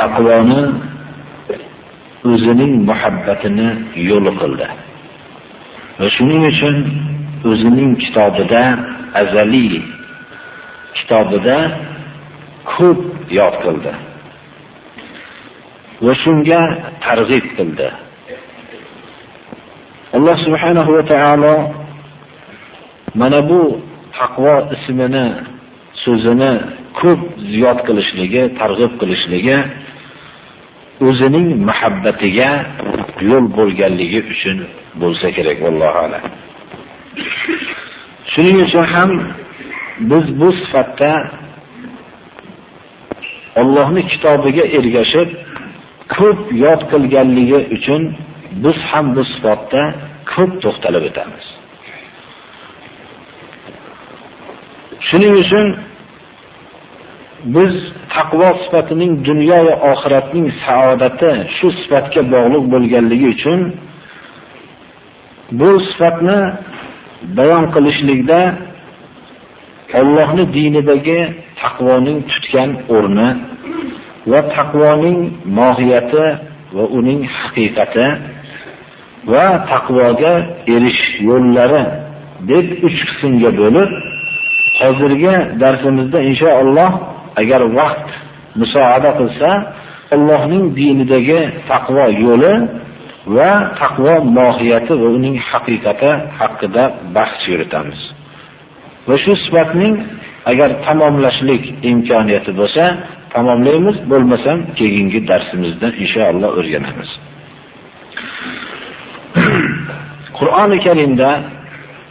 taqvoni o'zining muhabbatini yo'l qildi. Va shuning uchun o'zining kitobida azaliy kitobida ko'p yod qildi. Va shunga targ'ib qildi. Alloh subhanahu va taolo mana bu taqvo ismini so'zini ko'p ziyod qilishligi targ'ib qilishligi o'zining muhabbatiga yo'l bo'lganligi uchun bo'lsa kerak vallohu alam. Shuning uchun ham biz bu sifatda Allohning kitobiga ergashib ko'p yod qilganligi uchun biz ham bu sifatda ko'p to'xtalib o'tamiz. Shuning uchun biz taqvo sifatining dunyo va oxiratning saodati shu sifatga bog'liq bo'lganligi uchun bu sifatni bayon qilishlikda Allohning dinidagi taqvoning tutgan o'rni va taqvoning mohiyati va uning haqiqati va taqvoga erish yo'llari deb uch qismga bo'lib hozirgi darsimizda inshaalloh agar vaqt musoada qilsa, Allohning dinidagi taqvo yo'li va taqvo mohiyati va uning haqiqati haqida bahs yuritamiz. Va shu sifatning agar tamomlashlik imkoniyati bo'lsa, tamomlaymiz, bo'lmasam keyingi darsimizda inshaalloh o'rganamiz. Qur'oni Karimda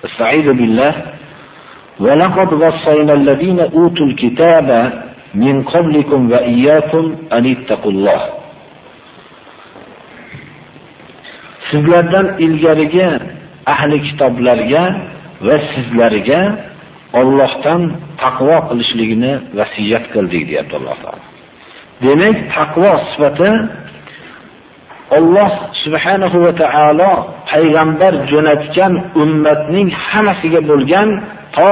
Estaizu billah ve laqad vassayna allazina utul kitaba min qablikum va iyyakum an ittaqulloh Sizlardan ilgarigi ahli kitoblarga va sizlarga Allohdan taqvo qilishligini vasiyat qildik deyapti Alloh taolo. Demak, taqvo sifati Alloh subhanahu va taolo payg'ambar jo'natgan ummatning hammasiga bo'lgan to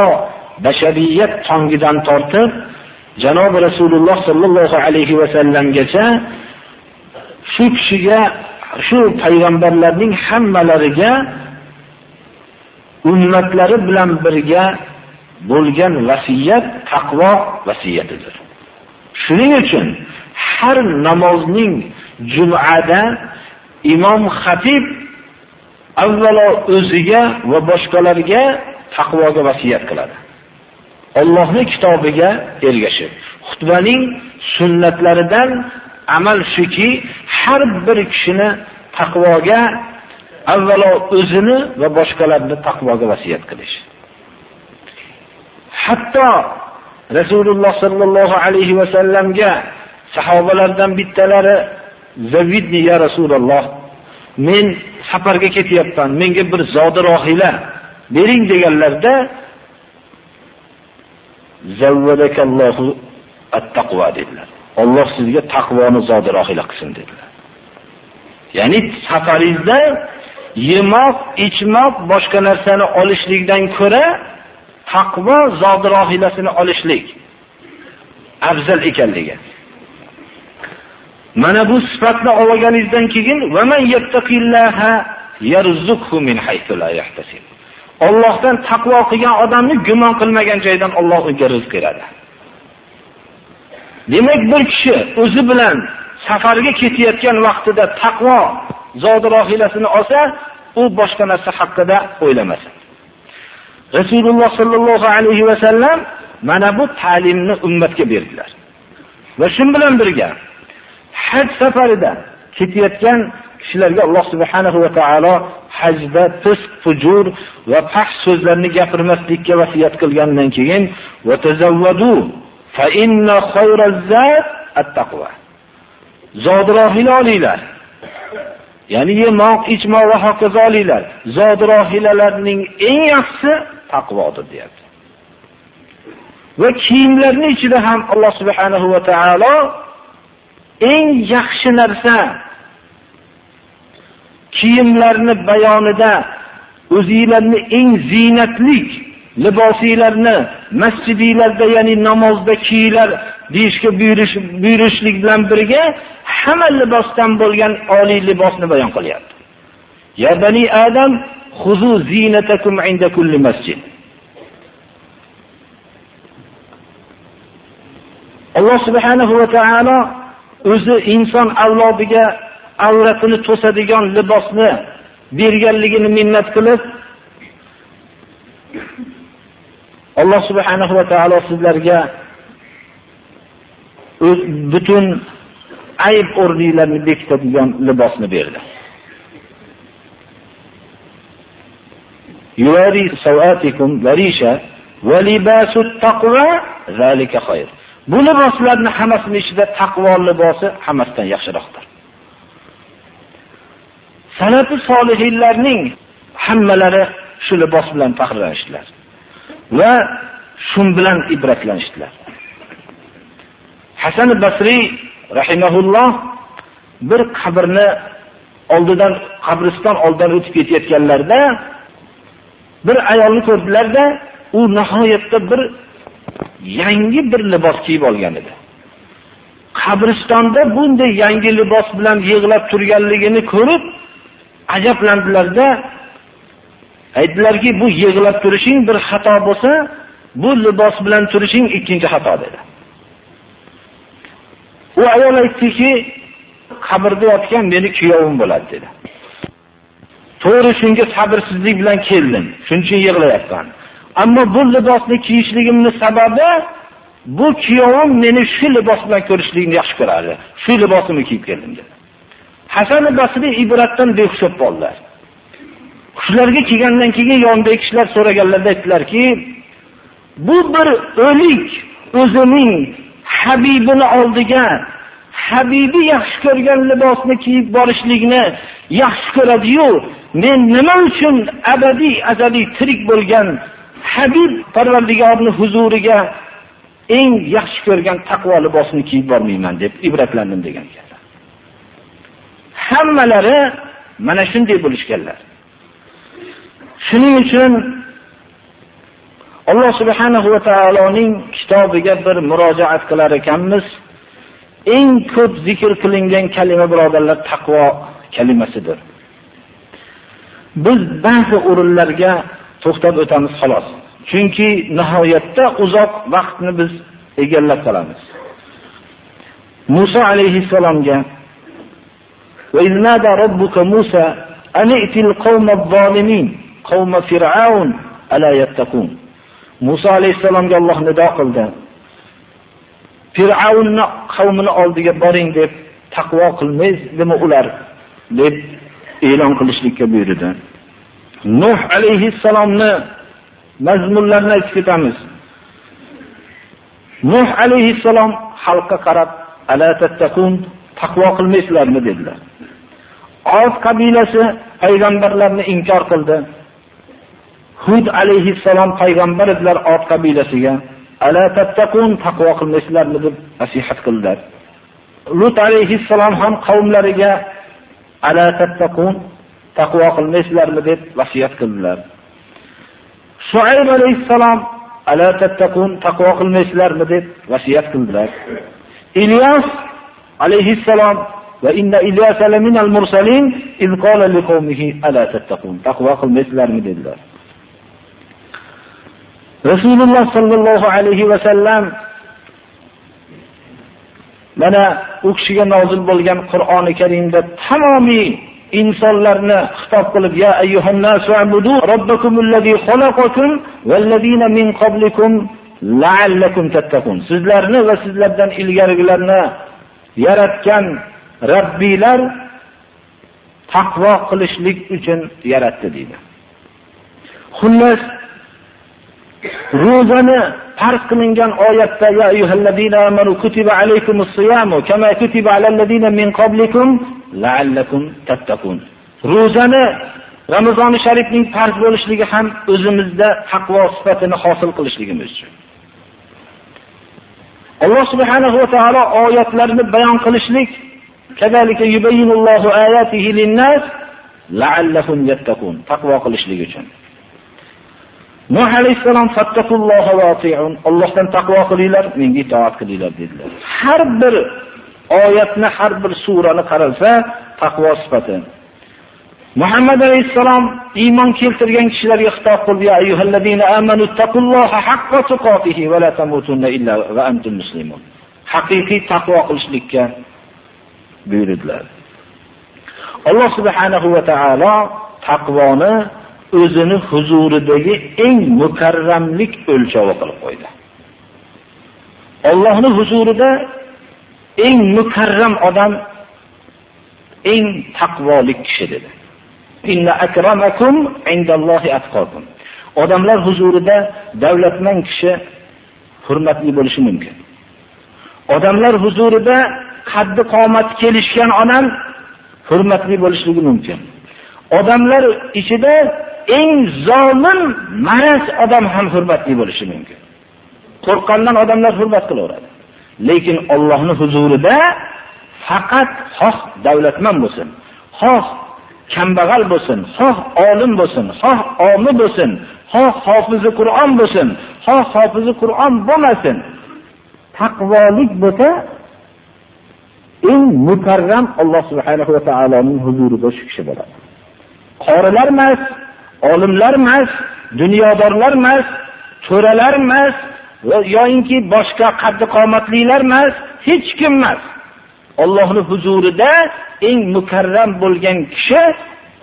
bashariyat tongidan tortib janob rasululloh sollallohu alayhi vasallamgacha shu kishiga shu payg'ambarlarning hammalariga ummatlari bilan birga bo'lgan vasiyat taqvo vasiyatidir. Shuning uchun har namozning jumada imom xatib avvalo o'ziga va boshqalarga taqvoga vasiyat qiladi. Allohning kitobiga ergashib, xutbaning sunnatlaridan amal shuki, har bir kishini taqvoga avvalo o'zini va boshqalarni taqvoga vasiyat qilish. Hatto Rasululloh sallallohu alayhi va sallamga sahobalardan bittalari Zavidni ya Rasululloh, men safarga ketyapman, menga bir zodi rohila bering deganlarda Zavvadakallohu at-taqvo dedilar. Alloh sizga taqvoni zodi rohila qilsin dedilar. Ya'ni safaringizda yemoq, ichmoq, boshqa narsani olishlikdan ko'ra taqvo zodirohilasini olishlik afzal ekanligi. Mana bu sifatni olganingizdan keyin va man yattaqillaha yarzuqhu min haythu la yahtasib. Allohdan taqvo qilgan odamni gumon qilmagan joydan Alloh unga rizq beradi. Demak, bir kishi o'zi bilan safarga ketayotgan vaqtida taqvo zodirohilasini olsa, u boshqa narsa haqida o'ylamasin. Rasululloh sallallohu alayhi va sallam mana bu ta'limni ummatga berdilar. Va shun bilan birga haj safarida ketayotgan kishilarga Alloh subhanahu va taolo hajda fisq, fujur va past so'zlarni gapirmaslikka vasiyat qilgandan keyin va tazawwadu fa inna khayraz zat at-taqva. Zodirohil olinglar ya'ni yemoq ichmoq va hokazo olinglar. Zodirohilalarning eng yaxshisi taqvodir deyapti. Va kiyimlarning ichida ham alloh subhanahu va taolo eng yaxshi narsa kiyimlarni bayonida o'zinglarni eng ziynatlik libosinglarni masjidinglarda ya'ni namozda kiyinglar deyishga buyurish buyurishlik bilan birga hamma libosdan bo'lgan oliy libosni bayon qilyapti. Ya bani adam xuzu zinatakum inda kulli masjid. Alloh subhanahu va taolo o'zi inson avlodiga avratini to'sadigan libosni berganligini minnat qilib Alloh subhanahu va taolo sizlarga o'z butun ayb o'rninglarni bekitadigan libosni berdi. Yuvari sawatikum varisha va libasut taqva zalika khayr. Bu liboslarning hammasining ichida taqvo libosi hammasidan yaxshiroqdir. Salafi solihinlarning hammalari shu libos bilan faxrlanishdilar va shu bilan ibratlanishdilar. Hasan basriy rahimahulloh bir qabrni oldidan qabriston oldidan o'tib ketayotganlarida bir ayolni ko'rdilarda u nihoyatda bir yangi bir libos kiyib olgan edi. Qabristonda bunday yangi libos bilan yig'lab turganligini ko'rib ajablandilarda aytdilarki bu yig'lab turishing bir xato bo'lsa bu libos bilan turishing ikkinchi xato dedi. U ayol aytdiki qabrda yotgan meni kuyovim bo'ladi dedi. To'g'ri shunga sabrsizlik bilan keldim. Shuning uchun yig'layapman. Ammo bu libosni kiyishligimni sababi bu kuyovim meni shu libos bilan ko'rishligini yaxshi ko'rardi shu libosimni kiyib keldim dedi. Hasan basriy ibratdan behush qoldilar shularga kelgandan keyin yonidagi kishilar so'raganlarida aytdilarki bu bir o'lik o'zining habibini oldiga habibi yaxshi ko'rgan libosni kiyib borishlikni yaxshi ko'radi-yu, men nima uchun abadiy azaliy tirik bo'lgan habib Parvardigorning huzuriga eng yaxshi ko'rgan taqvo libosini kiyib bormayman deb ibratlandim degan ekan. Hammalari mana shunday bo'lishganlar. Shuning uchun alloh subhanahu va taoloning kitobiga bir murojaat qilar ekanmiz. Eng ko'p zikr qilingan kalima birodarlar taqvo kalimasidir. Biz ba'zi o'rinlarga to'xtab o'tamiz xolos. Chunki nihoyatda uzoq vaqtni biz egallab qolamiz. Muso alayhissalomga muso alayhissalomga Alloh nido qildi fir'avnni qavmini oldiga boring deb taqvo qilmaysizmi ular deb e'lon qilishlikka buyurdi. nuh alayhissalomni mazmunlarini aytib ketamiz nuh alayhissalom xalqqa qarab ala tattaqun taqvo qilmaysizlarmi dedilar Oz qabilasi payg'ambarlarni inkor qildi. Hud alayhissalom payg'ambar edilar Ot qabilasiga. Ala tattaqun taqvo qilmaysizlarmi deb nasihat qildilar. Lut alayhissalom ham qavmlariga ala tattaqun taqvo qilmaysizlarmi deb vasiyat qildilar. Shuayb alayhissalom ala tattaqun taqvo qilmaysizlarmi deb vasiyat qildilar. Ilyos alayhissalom va inna ilyasa laminal mursalin iz qala liqaumihi ala tattaqun? Taqvo qilmaysizlarmi? dedilar. Rasululloh sallallohu alayhi va sallam mana u kishiga nozil bo'lgan Qur'oni Karimda tamomiy insonlarni xitob qilib ya ayyuhan nasu abudu robbakumulladzi xalaqakum vallazina min qablikum la'allakum tattaqun. Sizlarni va sizlardan ilgarigilarni yaratgan Rabbiylar taqvo qilishlik uchun yaratdi deydi. Xullas ro'zani farz qilingan oyatda ya ayyuhallazina amanu kutiba alaykumus siyamu kama kutiba alal ladina min qablikum la'allakum tattaqun. Ro'zani Ramazoni sharifning farz bo'lishligi ham o'zimizda taqvo sifatini hosil qilishligimiz uchun. Alloh subhanahu va taolo oyatlarini bayon qilishlik kadalika yubayyinullohu ayatihi linnas la'allahum yattaqun. Taqvo qilishlik uchun. Nuh alayhisalom fattaqulloha va ati'un. Allohdan taqvo qilinglar, menga itoat qilinglar dedilar. Har bir oyatni, har bir surani qaralsa, taqvo sifati. Muhammad alayhisalom iymon keltirgan kishilarga xitob qildi: "Ya ayyuhallazina amanu taqulloha haqqa tuqotihi va la tamutunna illa va antum muslimun." Haqiqiy taqvo qilishlikka buyurdilar. Alloh subhanahu va taolo taqvoni o'zini huzuridagi eng mukarramlik o'lchovi qilib qo'ydi. Allohning huzurida eng mukarram odam eng taqvolik kishi dedi. Inna akramakum indallohi atqakum. Odamlar huzurida davlatman kishi hurmatli bo'lishi mumkin. Odamlar huzurida qaddi qomat kelishgan odam hurmatli bo'lishligi mumkin. Odamlar ichida eng zolim maraz odam ham hurmatli bo'lishi mumkin. Qo'rqqandan odamlar hurmat qilaveradi. Lekin Allohning huzurida faqat xoh davlatman bo'lsin, xoh kambag'al bo'lsin, xoh olim bo'lsin, xoh omi bo'lsin, xoh hofizi Qur'on bo'lsin, xoh hofizi Qur'on bo'lmasin. Taqvolik bo'lsa eng mukarram Alloh subhanahu va taoloning huzurida shu kishi bo'ladi. Qorilar emas, olimlar emas, dunyodorlar emas, to'ralar emas, yoyinki boshqa qaddi qomatlilar emas, hech kim emas. Allohning huzurida eng mukarram bo'lgan kishi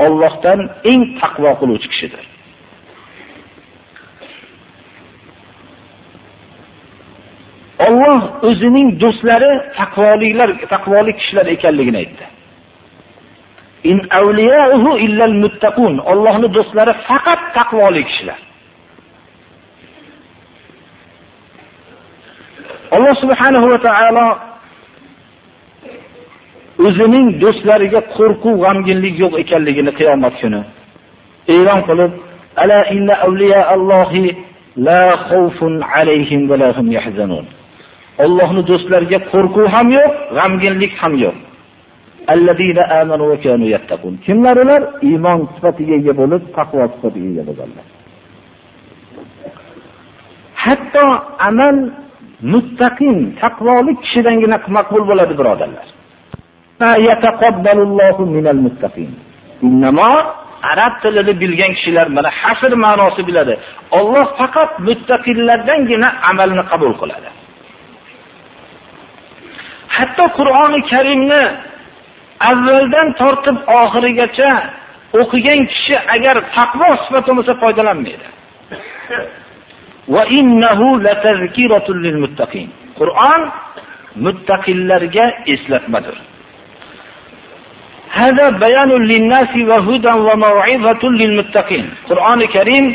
Allohdan eng taqvo qiluvchi kishidir. Alloh o'zining do'stlari taqvoliklar, taqvoli kishilar ekanligini aytdi. In awliya'uhu illal muttaqun. Allohning do'stlari faqat taqvoli kishilar. Alloh subhanahu va taolo o'zining do'stlariga qo'rquv, g'amginlik yo'q ekanligini qiyomat kuni e'lon qilib, ala inna awliya Allohi la khawfun alayhim va la hum yahzanun. Allohning do'stlariga qo'rquv ham yo'q, g'amginlik ham yo'q. Alladina amanu va kanu yattaqun. Kimlar ular? Iymon sifatiga ega bo'lib, taqvo sifatiga ega bo'lganlar. Hatto amal muttaqin, taqvolik kishidangina maqbul bo'ladi, birodarlar. Yataqabbalullohu arab tilini bilgan kishilar mana hasr ma'nosi biladi. Alloh faqat muttaqillardangina amalni qabul qiladi. Hatto Qur'oni Karimni avvaldan tortib oxirigacha o'qigan kishi agar taqvo sifati bo'lsa foydalanmaydi. Va innahu latazkiratul lil muttaqin. Qur'on muttaqillarga eslatmadir. qur'oni karim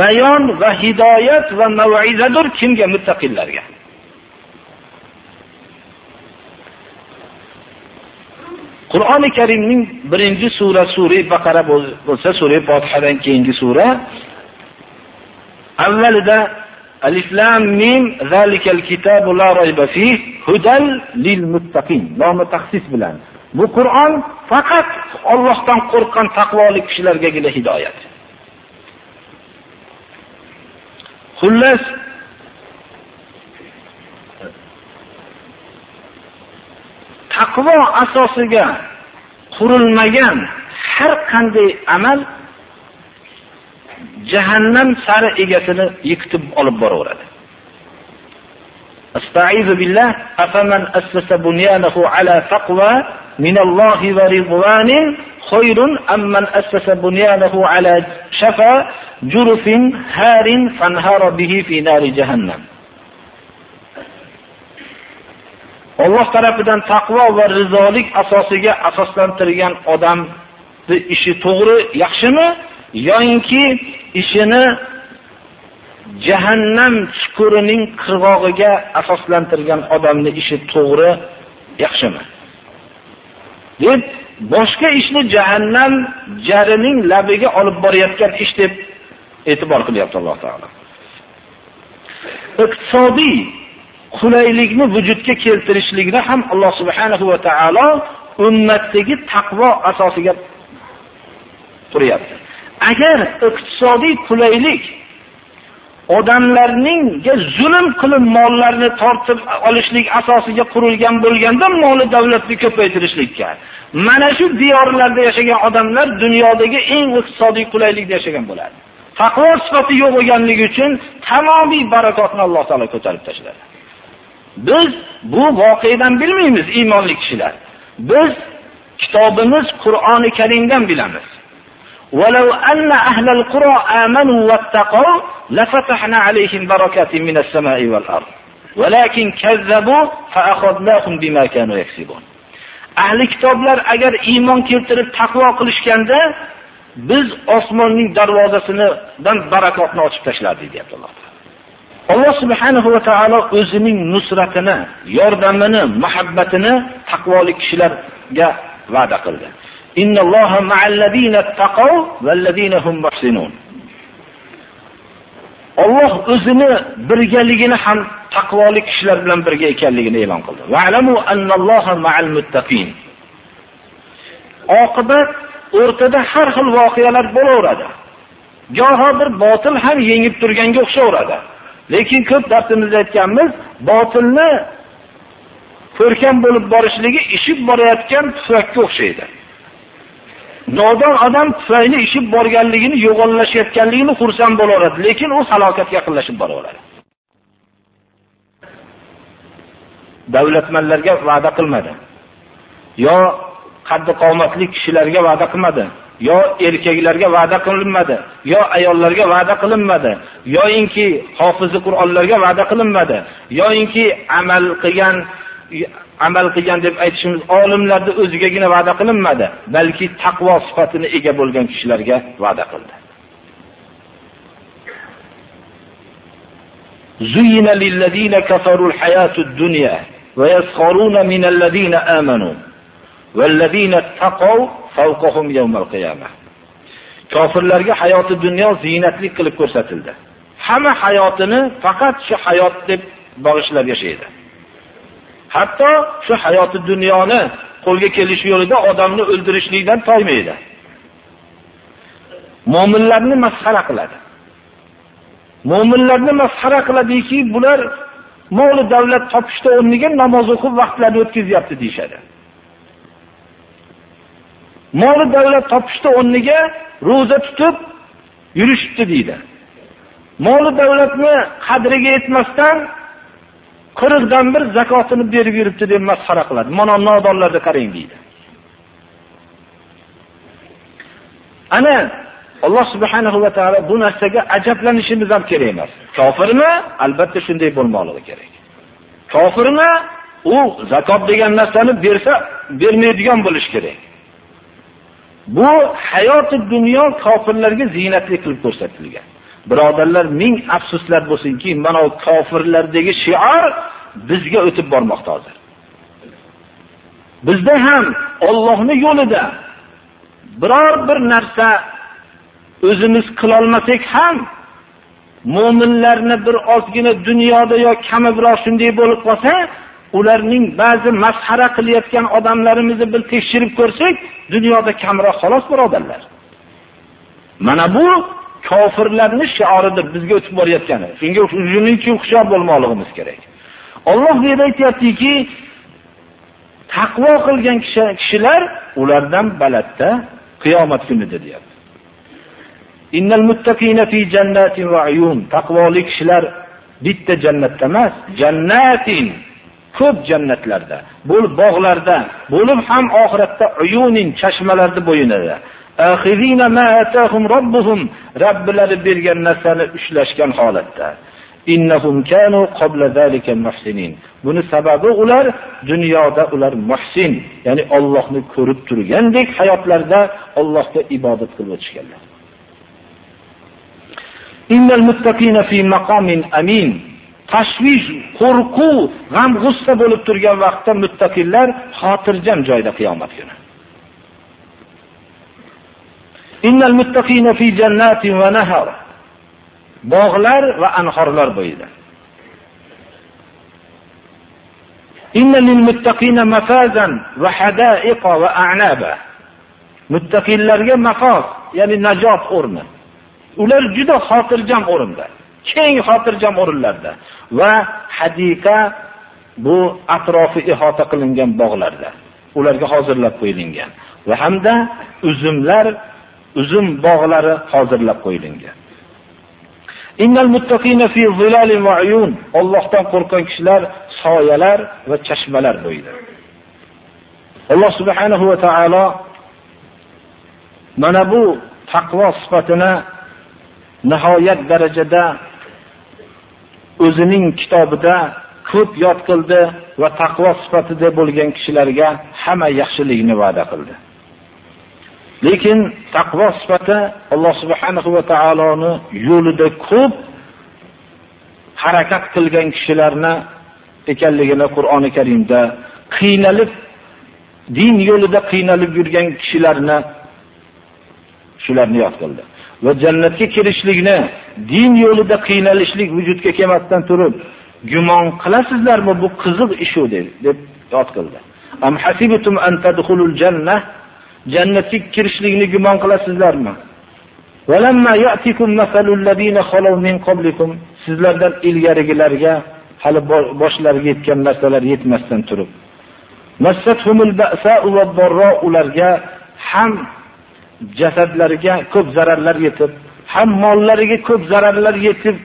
bayon va hidoyat va maizadir kimga? Muttaqillarga qur'oni karimning birinchi sura sura baqara bo'lsa sura fotihadan keyingi sura. Avvalida alif lam mim zalikal kitabu la rayba fih lil muttaqin nomi taxsis bilan. Bu Qur'on faqat Allohdan qo'rqqan taqvoli kishilargagina hidoyat. Xullas taqvo asosiga qurilmagan har qanday amal jahannam sari egasini yiqitib olib boraveradi. Astaizu billah afaman assasa bunyanahu ala taqwa minallohi va ridwanin khayrun amman assasa bunyanahu ala shafa jurfin harin fanhara bihi fi nari jahannam. Alloh tarafidan taqvo va rizolik asosiga asoslantirgan odamning ishi to'g'ri, yaxshimi yoinki ishini jahannam chuqurining qirg'og'iga asoslantirgan odamni ishi to'g'ri yaxshimi deb boshqa ishni jahannam jarining labiga olib borayotgan ish deb e'tibor qilyapti alloh taolo. Iqtisodiy qulaylikni vujudga keltirishlikni ham alloh subhanahu va taolo ummatdagi taqvo asosiga quryapti. Agar iqtisodiy qulaylik odamlarningga zulm qilib mollarni tortib olishlik asosiga qurilgan bo'lganda moli davlatni ko'paytirishlikka. Mana shu diyorlarda yashagan odamlar dunyodagi eng iqtisodiy qulaylikda yashagan bo'ladi. Taqvo sifati yo'q bo'lganligi uchun tamomiy barakotni alloh taolo ko'tarib tashladi. Biz bu voqeadan bilmaymiz iymonli kishilar. Biz kitobimiz qur'oni karimdan bilamiz. ولو أن أهل القرى آمنوا واتقوا لفتحنا عليهم بركات من السماء والأرض ولكن كذبوا فأخذناهم بما كانوا يكسبون ahli kitoblar agar iymon keltirib taqvo qilishganda biz osmonning darvozasidan barakotni ochib tashlardik deyapti alloh alloh subhanahu va taolo o'zining nusratini yordamini muhabbatini taqvoli kishilarga va'da qildi Innalloha ma'allazina taqav vallazina hum muhsinun. Alloh o'zini birgaligini ham taqvoli kishilar bilan birga ekanligini e'lon qildi. Oqibat o'rtada har xil voqealar bo'laveradi. Goho bir botil ham yengib turganga o'xshaveradi. Lekin ko'p darsimizda aytganmiz botilni ko'rkam bo'lib borishligi ishib borayotgan tufakka o'xshaydi. Nodon odam tufayli ishib borganligini yo'g'onlashayotganligini xursand bo'laveradi. Lekin u halokatga yaqinlashib boraveradi. Davlatmanlarga va'da qilmadi. Yo qaddi qomatli kishilarga va'da qilmadi. Yo erkaklarga va'da qilinmadi. Yo ayollarga va'da qilinmadi. Yoyinki hofizi qur'onlarga va'da qilinmadi. Yoyinki amal qilgan amal qilgan deb aytishimiz olimlarni o'zigagina va'da qilinmadi balki taqvo sifatini ega bo'lgan kishilarga va'da qildi زين للذين كفروا الحياة الدنيا ويسخرون من الذين آمنوا والذين اتقوا فوقهم يوم القيامة kofirlarga hayoti dunyo ziynatli qilib ko'rsatildi hamma hayotini faqat shu hayot deb bag'ishlab yashaydi Hatto shu hayoti dunyoni qo'lga kelish yo'lida odamni o'ldirishlikdan toymaydi. Mo'minlarni masxara qiladi. Mo'minlarni masxara qiladiki bular moli davlat topishda o'rniga namoz o'qib vaqtlarini o'tkazyapti deyshadi. moli davlat topishda o'rniga ro'za tutib yurishibdi deydi. Moli davlatni qadriga yetmasdan qirqdan bir zakotini berib yuribdi deb masxara qiladi. Mana nodonlarni qarang deydi. Ana alloh subhanahu va taolo bu narsaga ajablanishimiz ham kerak emas. Kofirmi albatta shunday bo'lmoqligi kerak. Kofirmi u zakot degan narsani bersa bermaydigan bo'lishi kerak. Bu hayoti dunyo kofirlarga ziynatli qilib ko'rsatilgan. Birodarlar ming afsuslar bo'lsinki mana bu kofirlardagi shior bizga o'tib bormoqda hozir. Bizda ham ollohni yo'lida biror bir narsa o'zimiz qilolmasak ham mo'minlarni bir ozgina dunyoda yo kami biroz shunday bo'lib qolsa ularning ba'zi masxara qilayotgan odamlarimizni bir tekshirib ko'rsak dunyoda kamroq xolos birodarlar. Mana bu kofirlarni shioridir bizga o'tib borayotgani. Shunga shuning uchun hushyor bo'lmoqligimiz kerak. Alloh bu yerda aytyaptiki taqvo qilgan kishilar ulardan balatda qiyomat kunida deyapti. Taqvoli kishilar bitta jannatda emas jannatin ko'p jannatlarda bo'lib bog'larda bo'lib ham oxiratda uyunin Axizina ma atahum bo'yinida Rabbilari bergan narsani ushlashgan holatda. Innahum kanu qabla zalika muhsinin. buni sababi ular dunyoda ular muhsin ya'ni Allohni ko'rib turgandek hayotlarda Allohga ibodat qilib o'tishganlar. Innal muttaqina fi maqamin amin. Tashvish qo'rquv g'am g'ussa bo'lib turgan vaqtda muttaqillar xotirjam joyda qiyomat kuni. Innal muttaqina fi jannatin va nahar. Bog'lar va anhorlar bo'yida. Innal muttaqina mafazan va hadaiqa va a'naba. Muttaqillarga mafoz ya'ni najot o'rni. Ular juda xotirjam o'rinda keng xotirjam o'rinlarda va hadika bu atrofi ihota qilingan bog'larda. Ularga hozirlab qo'yilgan va hamda uzumlar uzum bog'lari hozirlab qo'yilgan. Innal muttaqina fi zilalin va uyun. Allohdan qo'rqgan kishilar soyalar va chashmalar bo'yida. Alloh subhanahu va taolo mana bu taqvo sifatini nihoyat darajada o'zining kitobida ko'p yod qildi va taqvo sifatida bo'lgan kishilarga hamma yaxshilikni va'da qildi. Lekin taqvo sifati alloh subhanahu va taoloni yo'lida ko'p harakat qilgan kishilarni ekanligini qur'oni karimda qiynalib din yo'lida qiynalib yurgan kishilarni shularni yod qildi. Va jannatga kirishlikni din yo'lida qiynalishlik vujudga kelmasdan turib gumon qilasizlarmi bu qiziq ishu deb yod qildi. Am hasibtum an tadkhulul jannah? Jannatga kirishlikni gumon qilasizlarmi? Sizlardan ilgarigilarga hali boshlariga yetgan narsalar yetmasdan turib. Ularga ham jasadlariga ko'p zararlar yetib ham mollariga ko'p zararlar yetib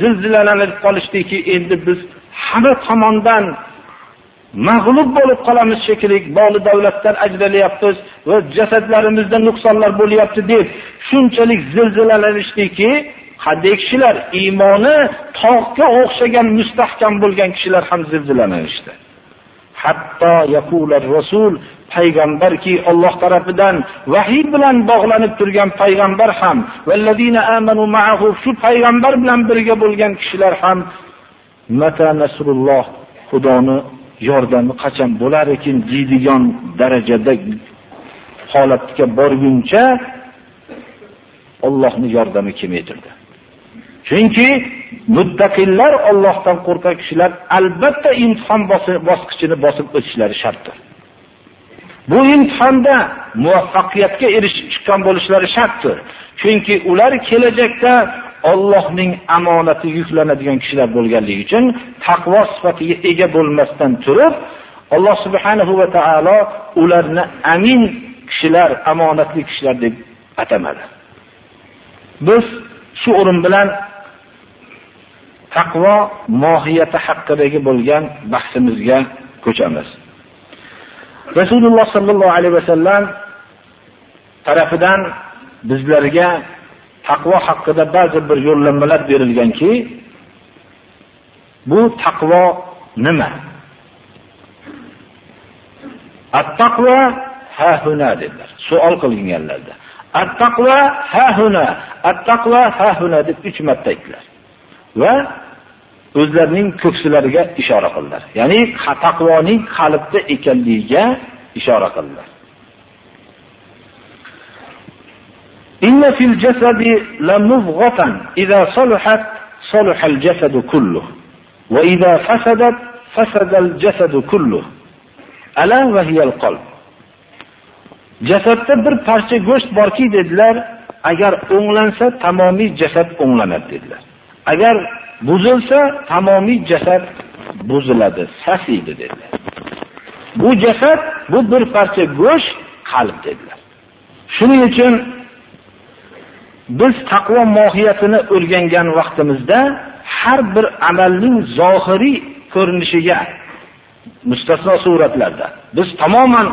zilzilalanib qolishdiki endi biz hamma tomondan mag'lub bo'lib qolamiz shekilli bog'li davlatdan ajralyapmiz va jasadlarimizda nuqsonlar bo'lyapti deb shunchalik zilzilalanishdiki qanday kishilar iymoni tog'ga o'xshagan mustahkam bo'lgan kishilar ham zilzilalanishdi. Hatto yaqular rasul payg'ambarki Alloh tarafidan vahiy bilan bog'lanib turgan payg'ambar ham vallazina amanu ma'ahu shu payg'ambar bilan birga bo'lgan kishilar ham mata nasrulloh xudoni yordami qachon bo'lar ekan deydigan darajada holatga borguncha Allohning yordami kelmay turdi. Chunki muttaqillar Allohdan qo'rqar kishilar albatta imtihon bosqichini bosib o'tishlari shartdir. Bu imtihonda muvaffaqiyatga erishib chiqqan bo'lishlari shartdir. Chunki ular kelajakda Allohning amonati yuklanadigan kishilar bo'lganligi uchun taqvo sifatiga ega bo'lmasdan turib, Alloh subhanahu va taolo ularni amin kishilar, amonatli kishilar deb atamadi. Biz shu o'rin bilan taqvo mohiyati haqidagi bo'lgan bahsimizga ko'chamiz. Rasululloh sallallohu alayhi vasallam tarafidan bizlarga taqvo haqida ba'zi bir yo'llanmalar berilganki, bu taqvo nima? At-taqvo ha huna dedilar. Savol qilinganlarda. At-taqvo ha huna, at-taqvo ha huna deb 3 marta aytdilar. Va o'zlarining ko'ksilariga ishora qildilar. Ya'ni taqvoning qalbda ekanligiga ishora qildilar. Inna fil jasadi la muzghatan idha saluhat saluha al jasadu kulluh wa idha fasadat fasada al jasadu kulluh. Ala wa hiya al qalb. Jasadda bir parcha go'sht borki dedilar, agar o'nglansa tamomiy jasad o'nglanadi dedilar. Agar buzilsa tamomiy jasad buziladi, sasiydi dedilar. Bu jasad bu bir parcha go'sht qalb dedilar. Shuning uchun biz taqvo mohiyatini o'rgangan vaqtimizda har bir amalning zohiriy ko'rinishiga mustasno suratlarda biz tamoman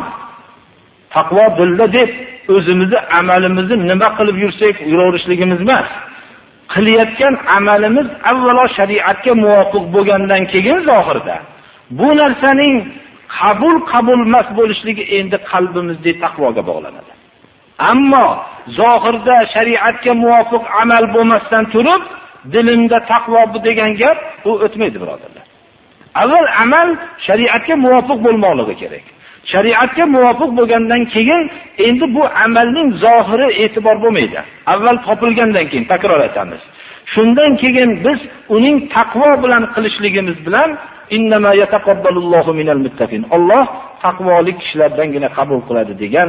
taqvo dilda deb o'zimizni amalimizni nima qilib yursak yuraverishligimiz emas. Qilayotgan amalimiz avvalo shariatga muvofiq bo'lgandan keyin zohirda. Bu narsaning qabul qabul emas bo'lishligi endi qalbimizdagi taqvoga bog'lanadi. Ammo zohirda shariatga muvofiq amal bo'lmasdan turib, dilimda taqvo bu degan gap u o'tmaydi, birodarlar. Avval amal shariatga muvofiq bo'lmoqligi kerak. Shariatga muvofiq bo'lgandan keyin endi bu amalning zohiri e'tibor bo'lmaydi. Avval topilgandan keyin takror aytamiz. Shundan keyin biz uning taqvo bilan qilishligimiz bilan innama yataqabbalullohu minal muttaqin. Alloh taqvolik kishilardangina qabul qiladi degan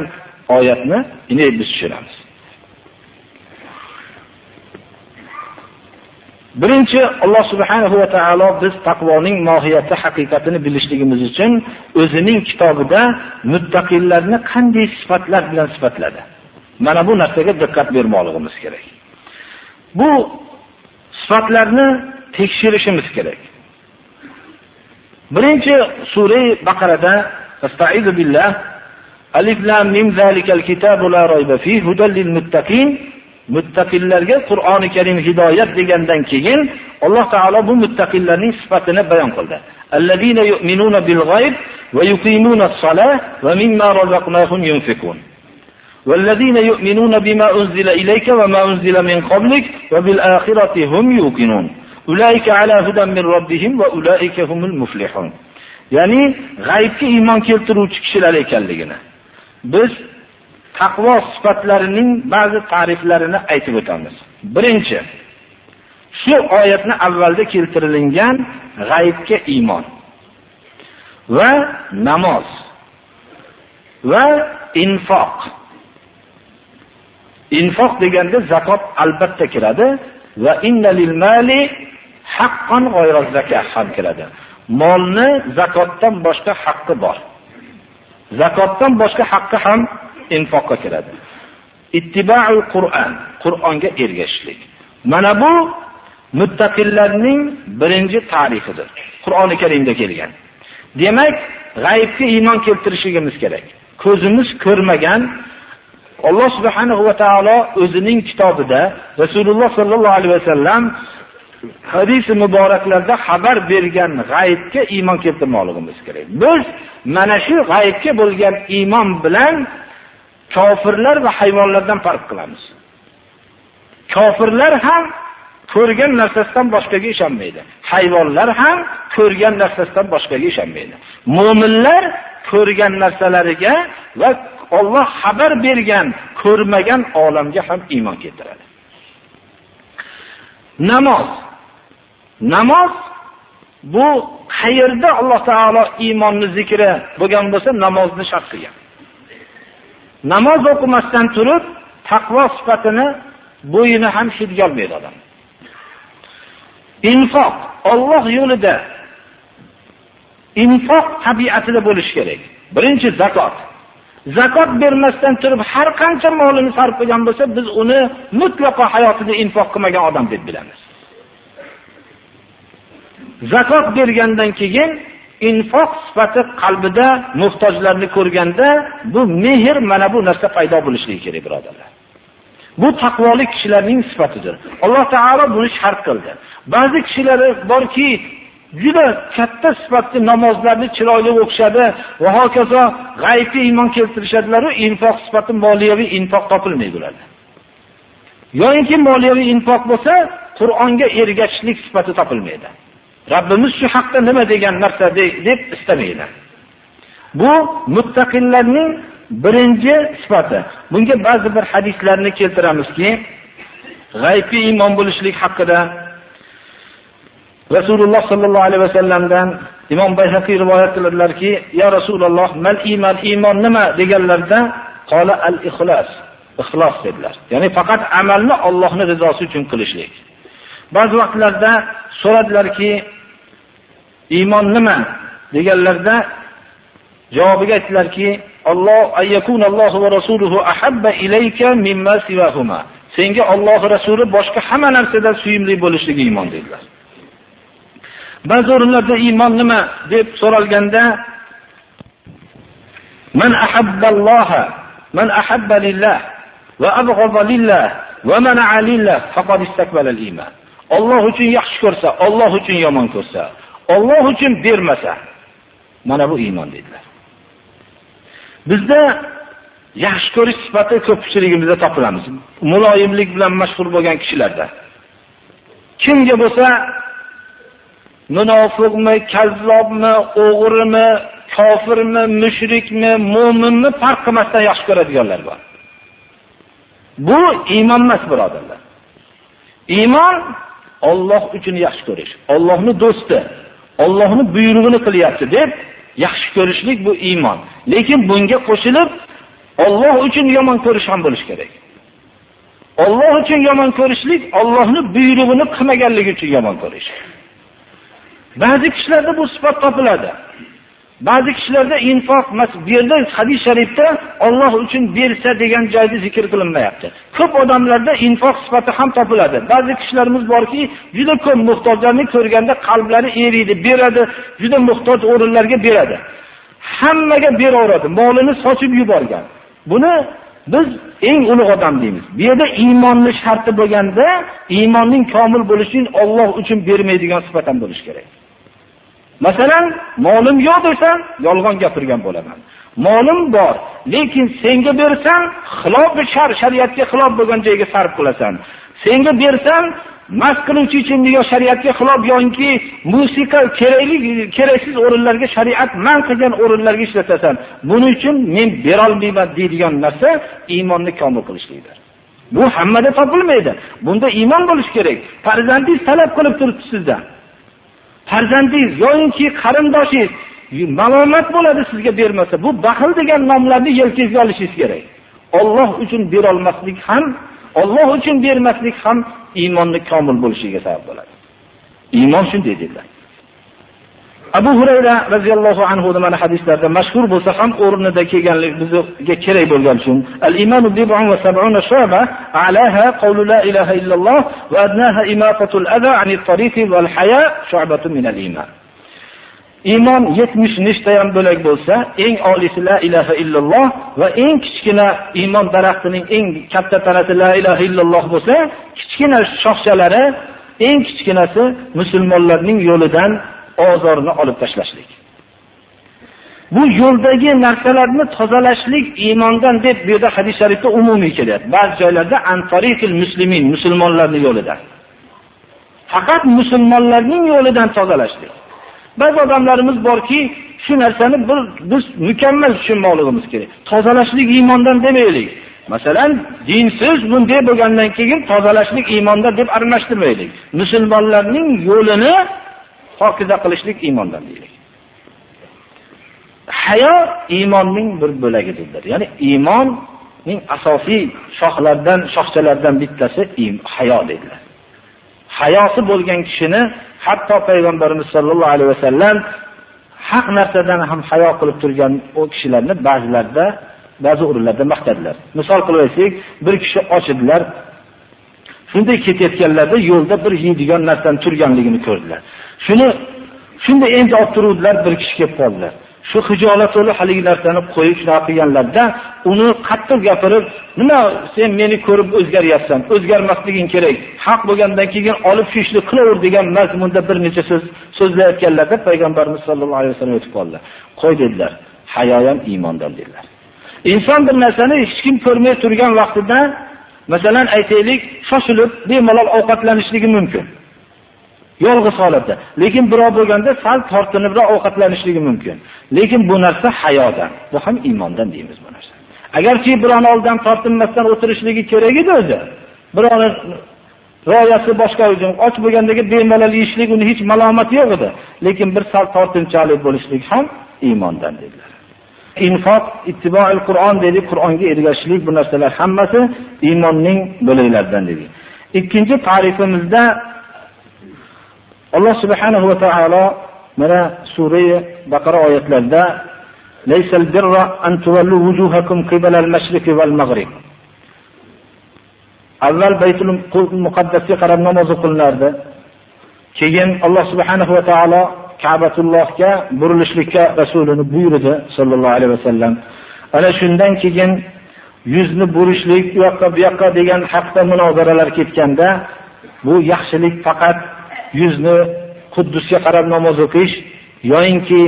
oyatni ine biz tushunamiz. Birinchi Alloh subhanahu va taolo biz taqvoning mohiyati, haqiqatini bilishligimiz uchun o'zining kitobida muttaqillarni qanday sifatlar bilan sifatladi. Mana bu narsaga diqqat bermoqligimiz kerak. Bu sifatlarni tekshirishimiz kerak. Birinchi sura Baqarada Astaizu billah Alif lam mim zalikal kitabu la rayba fihi hudal lil muttaqin muttaqillarga Qur'oni Karim hidoyat degandan keyin Alloh taolo bu muttaqillarning sifatini bayon qildi. Allazina yu'minuna bil g'ayb va yuqimuna as-salah va mimma razaqnahum yunfiqun. والذين يؤمنون بما أنزل إليك وما أنزل من قبلك وبالآخرة هم يوقنون أولئك على هدى من ربهم وأولئك هم المفلحون ya'ni g'aybga iymon keltiruvchi kishilar ekanligini biz taqvo sifatlarining ba'zi ta'riflarini aytib o'tamiz. Birinchi, shu oyatni avvalda keltirilgan g'aybga iymon va namoz va infoq. Infoq deganda zakot albatta kiradi va innalil mali haqqan g'oyra zakat ham kiradi. Molni zakotdan boshqa haqqi bor. Zakotdan boshqa haqqi ham infoqqa kiradi. Ittiba'ul Qur'on, Qur'onga ergashishlik. Mana bu muttaqillarning birinchi ta'rifidir. Qur'oni Karimda kelgan. Demak, g'aybga iymon keltirishimiz kerak. Ko'zimiz ko'rmagan Alloh subhanahu va taolo o'zining kitobida Rasululloh sallallohu alayhi vasallam hadis muboraklarda xabar bergan g'aybga iymon keltirmoqligimiz kerak. Biz mana shu g'aybga bo'lgan iymon bilan kofirlar va hayvonlardan farq qilamiz. Kofirlar ham ko'rgan narsasidan boshqaga ishonmaydi. Hayvonlar ham ko'rgan narsasidan boshqaga ishonmaydi. Mu'minlar ko'rgan narsalariga va Alloh xabar bergan, ko'rmagan olamga ham iymon keltiradi. Namoz. Namoz bu qayerda Alloh taolo iymonni zikri bo'lgan bo'lsa, namozni shart qilgan. namoz o'qimasdan turib taqvo sifatini bo'yini ham hidga olmaydi odam. Infoq Alloh yo'lida infoq tabiatida bo'lishi kerak. Birinchi zakot. Zakot bermasdan turib har qancha molini sarf qilgan bo'lsa, biz uni mutlaqo hayotida infoq qilmagan odam deb bilamiz. Zakot bergandan keyin infoq sifati qalbida muhtojlarni ko'rganda bu mehr mana bu narsa paydo bo'lishligi kerak birodarlar. Bu taqvolik kishilarning sifatidir. Alloh taolo buni shart qildi. Ba'zi kishilar borki, juda katta sifatli namozlarni chiroyli o'qishadi va hokazo g'aybga iymon keltirishadilar infoq sifati moliyaviy infoq topilmaydi ularda. yoyinki moliyaviy infoq bo'lsa, Qur'onga ergashishlik sifati topilmaydi. Rabbimiz shu haqda nima degan narsa deb istamaydi. Bu muttaqillarning birinchi sifati. Bunga ba'zi bir hadislarni keltiramizki, g'aybi iymon bo'lishlik haqida Rasululloh sallallohu alayhi vasallamdan Imom Bayhaqiy rivoyat qiladilarki, "Ya Rasululloh, mal iymon, iymon nima?" deganlarda, "Qala al-ixlos." Ixlos dedilar. Ya'ni faqat amalni Allohning rizosi uchun qilishlik. Ba'zi vaqtlarda so'radilarki, iymon nima deganlarda javobiga aytdilarki, Alloh ayyakun Allohu va rasuluhu ahabba ilayka mimma siwahuma. Senga Alloh rasuli boshqa hamma narsadan suyimli bo'lishligi iymon dedilar. Ba'zi o'rinlarda iymon nima deb so'ralganda Man ahabba Alloha, man ahabba lillah va abghada lillah va mana'a lillah faqad istakbala al-iymon. Alloh uchun yaxshi ko'rsa, Alloh uchun yomon ko'rsa, Alloh uchun bermasa, mana bu iymon dedilar. Bizda yaxshi ko'rish sifati ko'pchiligimizda topilamiz. Muloyimlik bilan mashhur bo'lgan kishilarda. Kimga bo'lsa munofiqmi, kazzobmi, o'g'rimi, kofirmi, mushrikmi, mu'minmi farq qilmasdan yaxshi ko'radiganlar bor. Bu iymon emas, birodarlar. Iymon Alloh uchun yaxshi ko'rish, Allohning do'sti, Allohning buyrug'ini qilyapti deb yaxshi ko'rishlik bu iymon. Lekin bunga qo'shilib Alloh uchun yomon ko'rish ham bo'lish kerak. Alloh uchun yomon ko'rishlik Allohning buyrug'ini qilmaganligi uchun yomon ko'rish. Ba'zi kishilarda bu sifat topiladi. Ba'zi kishilarda infoq bu yerda hadis sharifda Alloh uchun bersa degan joyda zikr qilinmayapti. Ko'p odamlarda infoq sifati ham topiladi. Ba'zi kishilarimiz borki, juda ko'p muhtojlarni ko'rganda qalblari eriydi, beradi, juda muhtoj o'rinlarga beradi. Hammaga beraveradi, molini sochib yuborgan. Buni biz eng ulug' odam deymiz. Bu yerda iymonning sharti bo'lganda, iymonning komil bo'lishi uchun Alloh uchun bermaydigan sifat ham bo'lishi kerak. Masalan, molim yo'q desam, yolg'on gapirgan bo'laman. Molim bor, lekin senga bersam, xilof shar shariatga xilof bo'lgan joyga sarf qilasan. Senga bersam, mast qiluvchi ichimlik yo shariatga xilof yoki musiqa kerakli keraksiz o'rinlarga shariat man qilgan o'rinlarga ishlatasan. Buning uchun men bera olmayman deydigan narsa iymonni komil qilishlikdir. Bu hammada topilmaydi. Bunda iymon bo'lish kerak. Farzandingiz talab qilib turibdi sizdan. Farzandingiz yoyinki qarindoshingiz malomat bo'ladi sizga bermasa bu baxil degan nomlarni yelkangizga olishingiz kerak. Olloh uchun berolmaslik ham olloh uchun bermaslik ham iymonni komil bo'lishiga sabab bo'ladi. Iymon shunday dedilar. Abu hurayra roziyallohu anhu mana hadislarda mashhur bo'lsa ham o'rnida kelganlik bizga kerak bo'lgani uchun. Al imanu bid'un va sab'una shoba alaha qawlu la ilaha illalloh va adnaha imatatul adha anit tariqi wal haya shu'batun min al iman. Iymon yetmish nechta ham bo'lak bo'lsa eng oliysi la ilaha illalloh va eng kichkina iymon daraxtining eng katta tanasi la ilaha illalloh bo'lsa kichkina shoxchalari eng kichkinasi musulmonlarning yo'lidan ozorni olib tashlashlik. Bu yo'ldagi narsalarni tozalashlik iymondan deb bu yerda hadis sharifda umumiy kelyapti. Ba'zi joylarda antariqil muslimin, musulmonlarning yo'lidan. Faqat musulmonlarning yo'lidan tozalashlik. Ba'zi odamlarimiz borki, shu narsani bir biz mukammal tushunmoqligimiz kerak. Tozalashlik iymondan demaylik. Masalan, dinsiz bunday bo'lgandan keyin tozalashlik iymonda deb aralashtirmaylik. Musulmonlarning yo'lini pokiza qilishlik iymondan deylik. Hayo iymonning bir bo'lagidir. Ya'ni iymonning asosiy shoxlardan, shoxchalardan bittasi hayo dedilar. Hayosi bo'lgan kishini hatto payg'ambarimiz sollallohu alayhi vasallam haq narsadan ham hayo qilib turgan o kishilarni ba'zilarda ba'zi o'rinlarda maqtadilar. Misol qilib aytsak, bir kishi och edilar. Shunday ketayotganlarda yo'lda bir yeydigan narsadan turganligini ko'rdilar. Shuni shunda endi olib turuvdilar, bir kishi kelib qoldilar. Shu hijolat to'la haligi narsani qo'yib shunaqa qilganlarda uni qattiq gapirib, "Nima sen meni ko'rib o'zgaryapsan? O'zgarmasliging kerak. Haq bo'lgandan keyin olib shu ishni qilaver" degan mazmunda bir necha so'z so'zlayotganlarda payg'ambarimiz sollallohu alayhi vasallam o'tib qoldilar. Qo'y dedilar. Hayo ham iymondan dedilar. Inson bir narsani hech kim ko'rmay turgan vaqtida, masalan aytaylik, shoshilib bemalol ovqatlanishligi mumkin. yolg'iz holatda. Lekin birov bo'lganda sal tortinibroq ovqatlanishligi mumkin. Lekin bu narsa hayodan, bu ham iymondan deymiz bu narsa. Agarchi birovni oldidan tortinmasdan o'tirishligi kerak edi o'zi. Birovni royasi boshqa uchun och bo'lgandagi bemalol yeyishlik uni hech malomati yo'q edi. Lekin bir sal tortinchalik bo'lishlik ham iymondan dedilar. Infoq, ittiboil Qur'on dedi, Qur'onga ergashishlik bu narsalar hammasi iymonning bo'laklaridan dedi. Ikkinchi ta'rifimizda alloh subhanahu va taolo mana sura baqara oyatlarida laysal birra an tuwallu wujuhakum qibala al-mashriq wal maghrib avval baytul muqaddasga qarab namoz o'qilardi keyin alloh subhanahu va taolo Ka'batullohga burilishlikka rasulini buyurdi sallallohu alayhi vasallam. Ana shundan keyin yuzni burishlik u yoqqa bu yoqqa degan haqda munozaralar ketganda bu yaxshilik faqat yuzni Quddusga qarab namoz o'qish yoyinki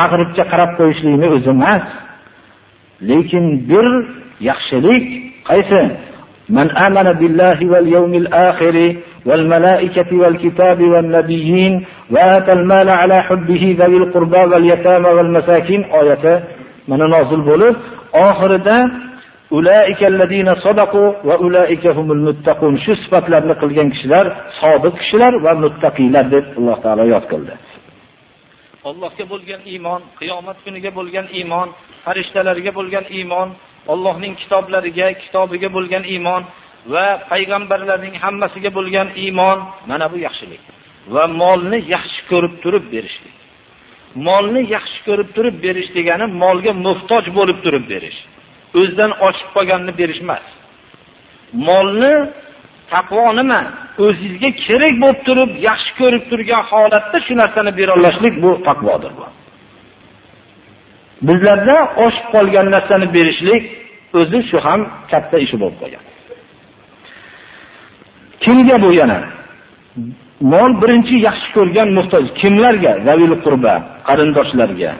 mag'ribga qarab qo'yishlikni o'zi emas. Lekin bir yaxshilik qaysi? Man amana billahi yawmil oxiri والملائكة والكتاب والنبيين وآتى المال على حبه ذوي القربى واليتامى والمساكين آية من نازل bo'lib oxirida shu sifatlarni qilgan kishilar sodiq kishilar va muttaqiylar deb alloh taolo yod qildi allohga bo'lgan iymon qiyomat kuniga bo'lgan iymon farishtalarga bo'lgan iymon Allohning kitoblariga, kitobiga bo'lgan iymon va payg'ambarlarning hammasiga bo'lgan iymon mana bu yaxshilik. Va molni yaxshi ko'rib turib berishlik. Molni yaxshi ko'rib turib berish degani molga muhtoj bo'lib turib berish. O'zidan ochib qolganini berish emas. Molni taqvo nima? O'zingizga kerak bo'lib turib, yaxshi ko'rib turgan holatda shu narsani berolashlik bu taqvodir bu. Bizlarda oshib qolgan narsani berishlik o'zi shu ham katta ishi bo'lib qolgan. Kimga bu yana? Mol birinchi yaxshi ko'rgan muhtoj kimlarga? Zavil qurba, qarindoshlarga,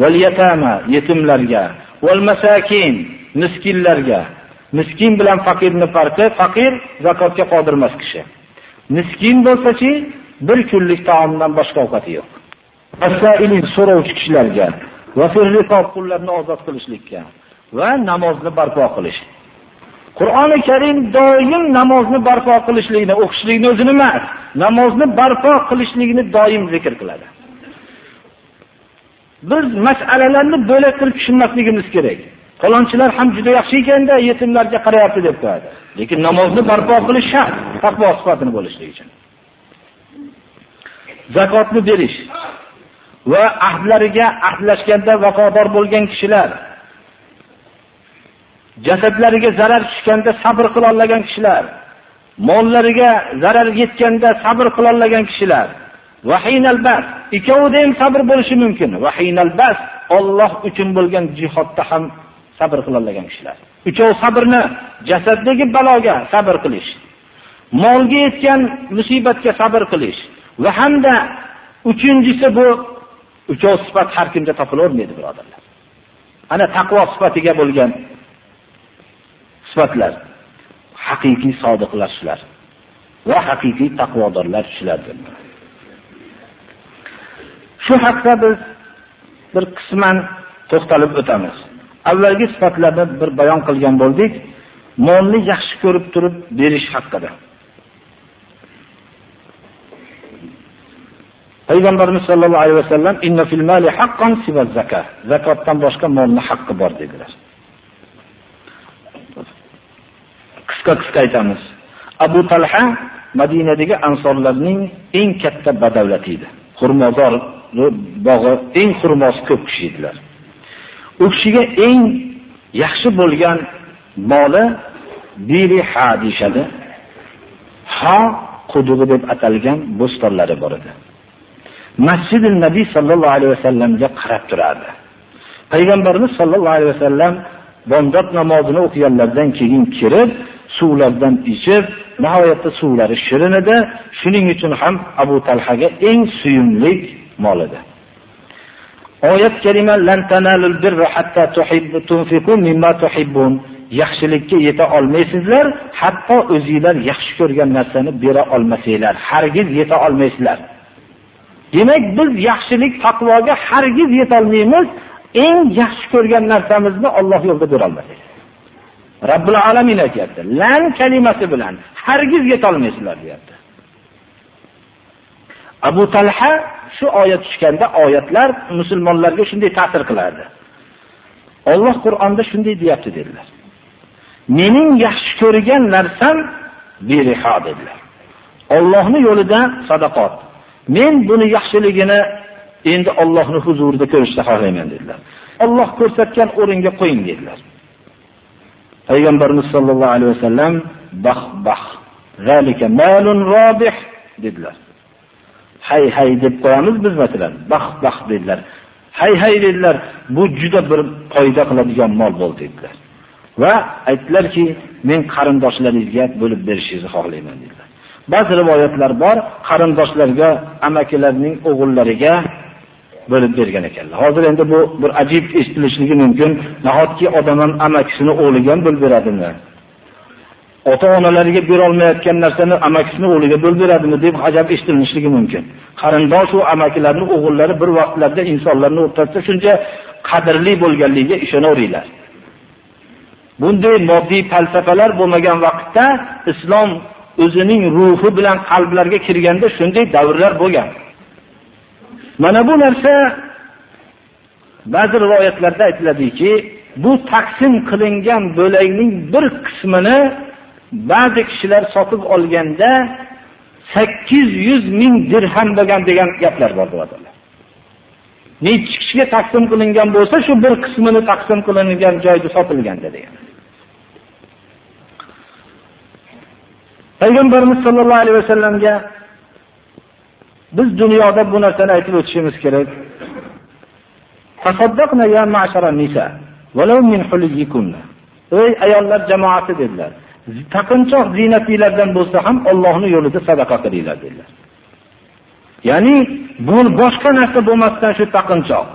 val yatama, yetimlarga, val masakin, miskinlarga. Miskin bilan faqirni farqi, faqir zakotga qodir emas kishi. Miskin bo'lsa-chi, bir kunlik taomdan boshqa ovqati yo'q. Asailin so'rovchi kishilarga, va qullarni ozod qilishlikka va namozni barpo qilish. Qur'oni Karim doim namozni barpo qilishlikni, o'qishlikni o'zini emas, namozni barpo qilishlikni doim zikr qiladi. Biz masalalarni bo'lak qilib tushunmasligimiz kerak. Qalonchilar ham juda yaxshi ekanda yetimlarga qarayapti deb qo'yadi. Lekin namozni barpo qilish shart, taqvo sifatini bo'lishligi uchun. Zakotni berish, va ahdlariga ahdlashganda vafodor bo'lgan kishilar jasadlariga zarar tushganda sabr qila kishilar mollariga zarar yetganda sabr qila olgan kishilar. Vahinal bas ikkovida ham sabr bo'lishi mumkin. Vahinal bas Alloh uchun bo'lgan jihodda ham sabr qila kishilar. Uchov sabrni jasaddagi baloga sabr qilish. Molga yetgan musibatga sabr qilish. Va hamda uchinchisi bu uchov sifat har kimda topilavermaydi birodarlar. Ana taqvo sifatiga bo'lgan sifatlar haqiqiy sodiqlar shular va haqiqiy taqvodorlar shulardir shu haqda biz bir qisman to'xtalib o'tamiz. Avvalgi sifatlarni bir bayon qilgan bo'ldik molni yaxshi ko'rib turib berish haqida. Payg'ambarimiz sollallohu alayhi vasallam inna fil mali haqqan siva zakat zakotdan boshqa molni haqqi bor dedilar. Qisqa qisqa aytamiz. Abu talha madinadagi ansorlarning eng katta badavlati edi. Xurmozor bog'i eng xurmosi ko'p kishi edilar. U kishiga eng yaxshi bo'lgan moli Biri hadishadi. ha qudug'i deb atalgan bo'stonlari bor edi. Masjidil nabiy sallallohu alayhi vasallamga qarab turardi. Payg'ambarimiz sallallohu alayhi vasallam bomdod namozini o'qiganlardan keyin kirib suvlardan ichib nihoyatda suvlari shirin edi shuning uchun ham abu talhaga eng suyumli mol edi. Oyat kalima lan tanalul birra hatta tunfiqu mimma tuhibbun. Yaxshilikka yeta olmaysizlar hatto o'zingizlar yaxshi ko'rgan narsani bera olmasanglar hargiz yeta olmaysizlar. Demak, biz yaxshilik, taqvoga hargiz yeta olmaymiz, Eng yaxshi ko'rgan narsamizni Alloh yo'lida bera olmaymiz. Rabbul alamin aytayapti. Lan kalimasi bilan hargiz yetolmaysizlar deyapti. Abu Talha shu oyat tushganda oyatlar musulmonlarga shunday ta'sir qilardi. Alloh Qur'onda shunday deyapti dedilar. Mening yaxshi ko'rgan narsam beriha dedilar. Allohning yo'lida sadaqat, Men buni yaxshiligini endi Allohning huzurida ko'rishni xohlayman dedilar. Alloh ko'rsatgan o'ringa qo'ying dedilar. Payg'ambarimiz sallallohu alayhi vasallam bah bah zalika malun robih dedilar. Hay hay deb qo'yamiz biz masalan, Bah bah dedilar. Hay hay dedilar, bu juda bir foyda qiladigan mol bo'ldi dedilar. Va aytdilarki, men qarindoshlaringizga bo'lib berishingizni xohlayman dedilar. Ba'zi rivoyatlar bor, qarindoshlarga, amakilarning o'g'illariga bo'lib bergan ekanlar. Hozir endi bu bir ajib eshitilishligi mumkin. Nahotki odam ham amakisini o'g'liga ham bo'lib beradimi? ota-onalariga bera olmayotgan narsani amakisini o'g'liga bo'lib beradimi deb ajab eshitilishligi mumkin. Qarindosh va amakilarning o'g'illari bir vaqtlarda insonlarning o'rtasida shuncha qadrli bo'lganligiga ishonaveringlar. Bunday moddiy falsafalar bo'lmagan vaqtda islom o'zining ruhi bilan qalblarga kirganda shunday davrlar bo'lgan. Mana bu narsa ba'zi rivoyatlarda aytiladiki, bu taqsim qilingan bo'lakning bir qismini ba'zi kishilar sotib olganda 800 ming dirham degan degan gaplar bor birodarlar. Nechi kishiga taqsim qilingan bo'lsa, shu bir qismini taqsim qilingan joyda sotilganda degan. Payg'ambarimiz sollallohu alayhi vasallamga biz dunyoda bu narsani aytib o'tishimiz kerak. Tasaddaqna ya ma'shara nisa, walau min huliyikunna. Ey ayollar jamoati dedilar. Taqinchoq zinatinglardan bo'lsa ham Allohning yo'lida sadaqa qilinglar dedilar. Ya'ni bu boshqa narsa bo'lmasdan shu taqinchoq.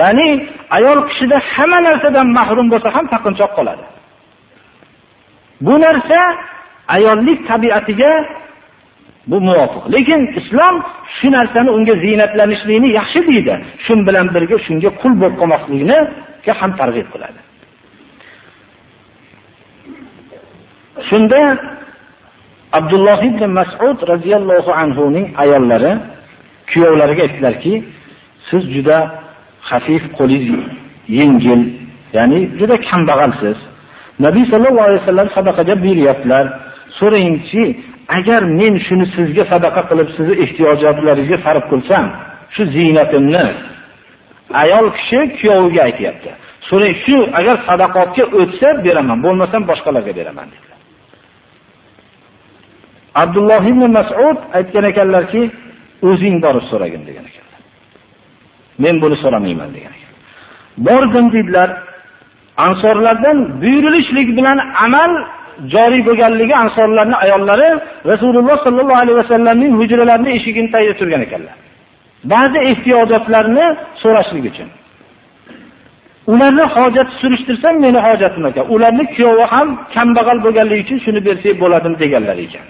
Ya'ni ayol kishida hamma narsadan mahrum bo'lsa ham taqinchoq qoladi. Bu narsa ayollik tabiatiga bu muvofiq. Lekin islom shu narsani unga ziynatlanishlikni yaxshi deydi. Shun bilan birga shunga qul bo'lib qolmaslikni ham targ'ib qiladi. Shunda Abdulloh ibn Mas'ud radhiyallohu anhu ning ayollari kuyovlariga aytdilarki, siz juda xafif qo'lingiz yengil, ya'ni juda kambag'alsiz. Nabiy sallallohu alayhi vasallam sadaqaga buyuryaptilar. So'rangchi, agar men shuni sizga sadaqa qilib, sizni ehtiyojotlaringizga sarf qilsam, shu ziynatimni ayol kishi kuyoviga aytyapti. So'rang, shu agar sadaqotga o'tsa beraman, bo'lmasam boshqalarga beraman dedilar. Abdulloh ibn Mas'ud aytgan ekanlarki, o'zing borib so'ragin degan ekanlar. Men buni so'ramayman degan ekan. Bordim dedilar. Ansorlardan buyurilishlik bilan amal joriy bo'lganligi ansorlarning ayollari Rasululloh sollallohu alayhi vasallamning hujralarining eshigini tagida turgan ekanlar. Ba'zi ehtiyojotlarni so'rashlik uchun. Ularni hojat surishtirsam, meni hojatim ekan. Ularni kuyovi ham kambag'al bo'lganligi uchun shuni bersak bo'ladimi deganlar ekan.